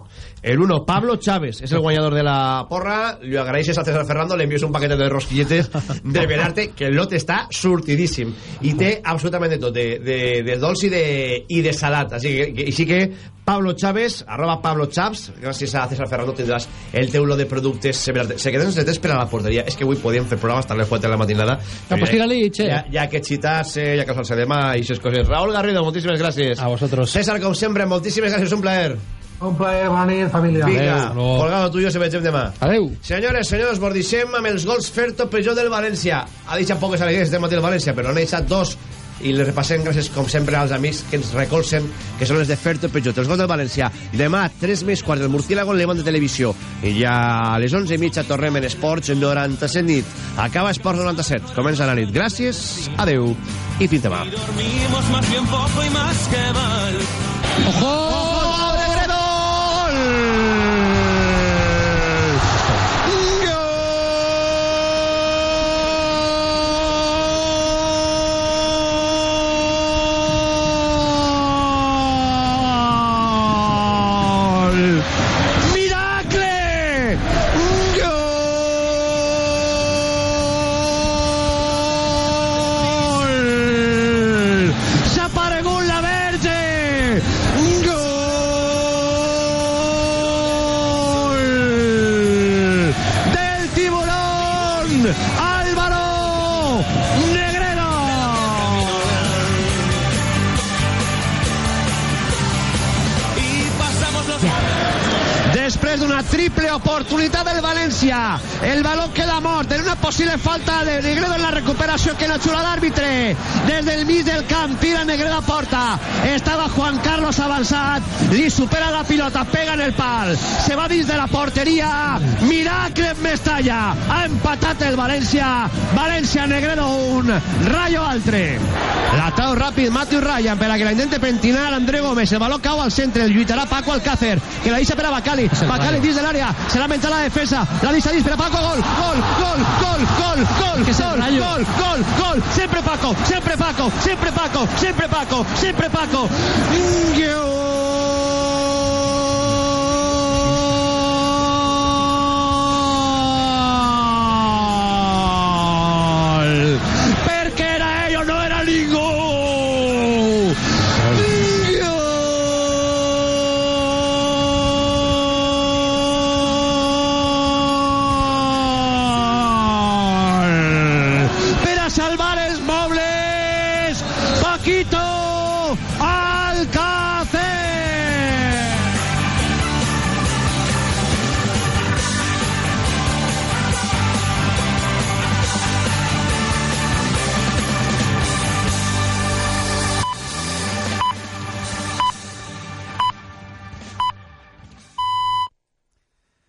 el 1, Pablo Chávez, es el guanyador de la porra. Li agraeixes a César Ferrando, le envíes un paquete de rosquilletes de Belarte, que el lot està sortidíssim. I té absolutament de tot, de, de, de dolç i de, i de salat. Així que, així que Pablo Chávez, arroba Pablo Chaps, gràcies a César Ferrando tindràs el teu lot de productes Belarte. Se queden sense per a la porteria. És que avui podíem fer programes hasta les 4 de la matinada. No, pues tira-li, che. Ja, ja que xitar-se, ja que salse demà i aquestes coses. Raúl Garrido, moltíssimes gràcies. A vosotros. César, com sempre, moltíssimes gràcies, un plaer. Un plaer, bona nit, família. Vinga, Colgado tuyo, se vegem demà. Adeu. Senyores, senyors, bordissem amb els gols Ferto Peugeot del València. Ha deixat poques alegries este matí el València, però n'ha deixat dos i les repassem gràcies com sempre als amics que ens recolzen que són els de Ferto Peugeot. Els gols del València. Demà 3 més quarts del Murciélago en Levant de Televisió. I ja a les 11 i mitja tornem en Esports 97 nit. Acaba Esports 97 comença la nit. Gràcies, adeu i fins demà. Dormimos más possible falta de Negredo en la recuperació que la xula l'àrbitre des del mig del camp tira Negredo a porta estava Juan Carlos avançat li supera la pilota, pega en el pal. Se va dins de la porteria miracle Mestalla. Ha empatat el València València Negredo 1 Rayo altre Atado rápido Matthew Ryan para que la intente pentinar André Gómez. El balón cao al centro. El yuitará Paco Alcácer. Que la dice para Bacali. Bacali dice del área. Se la la defensa. La dice para Paco. Gol, gol, gol, gol, gol, gol. Que gol, gol, gol, gol. Siempre Paco, siempre Paco, siempre Paco, siempre Paco, siempre Paco.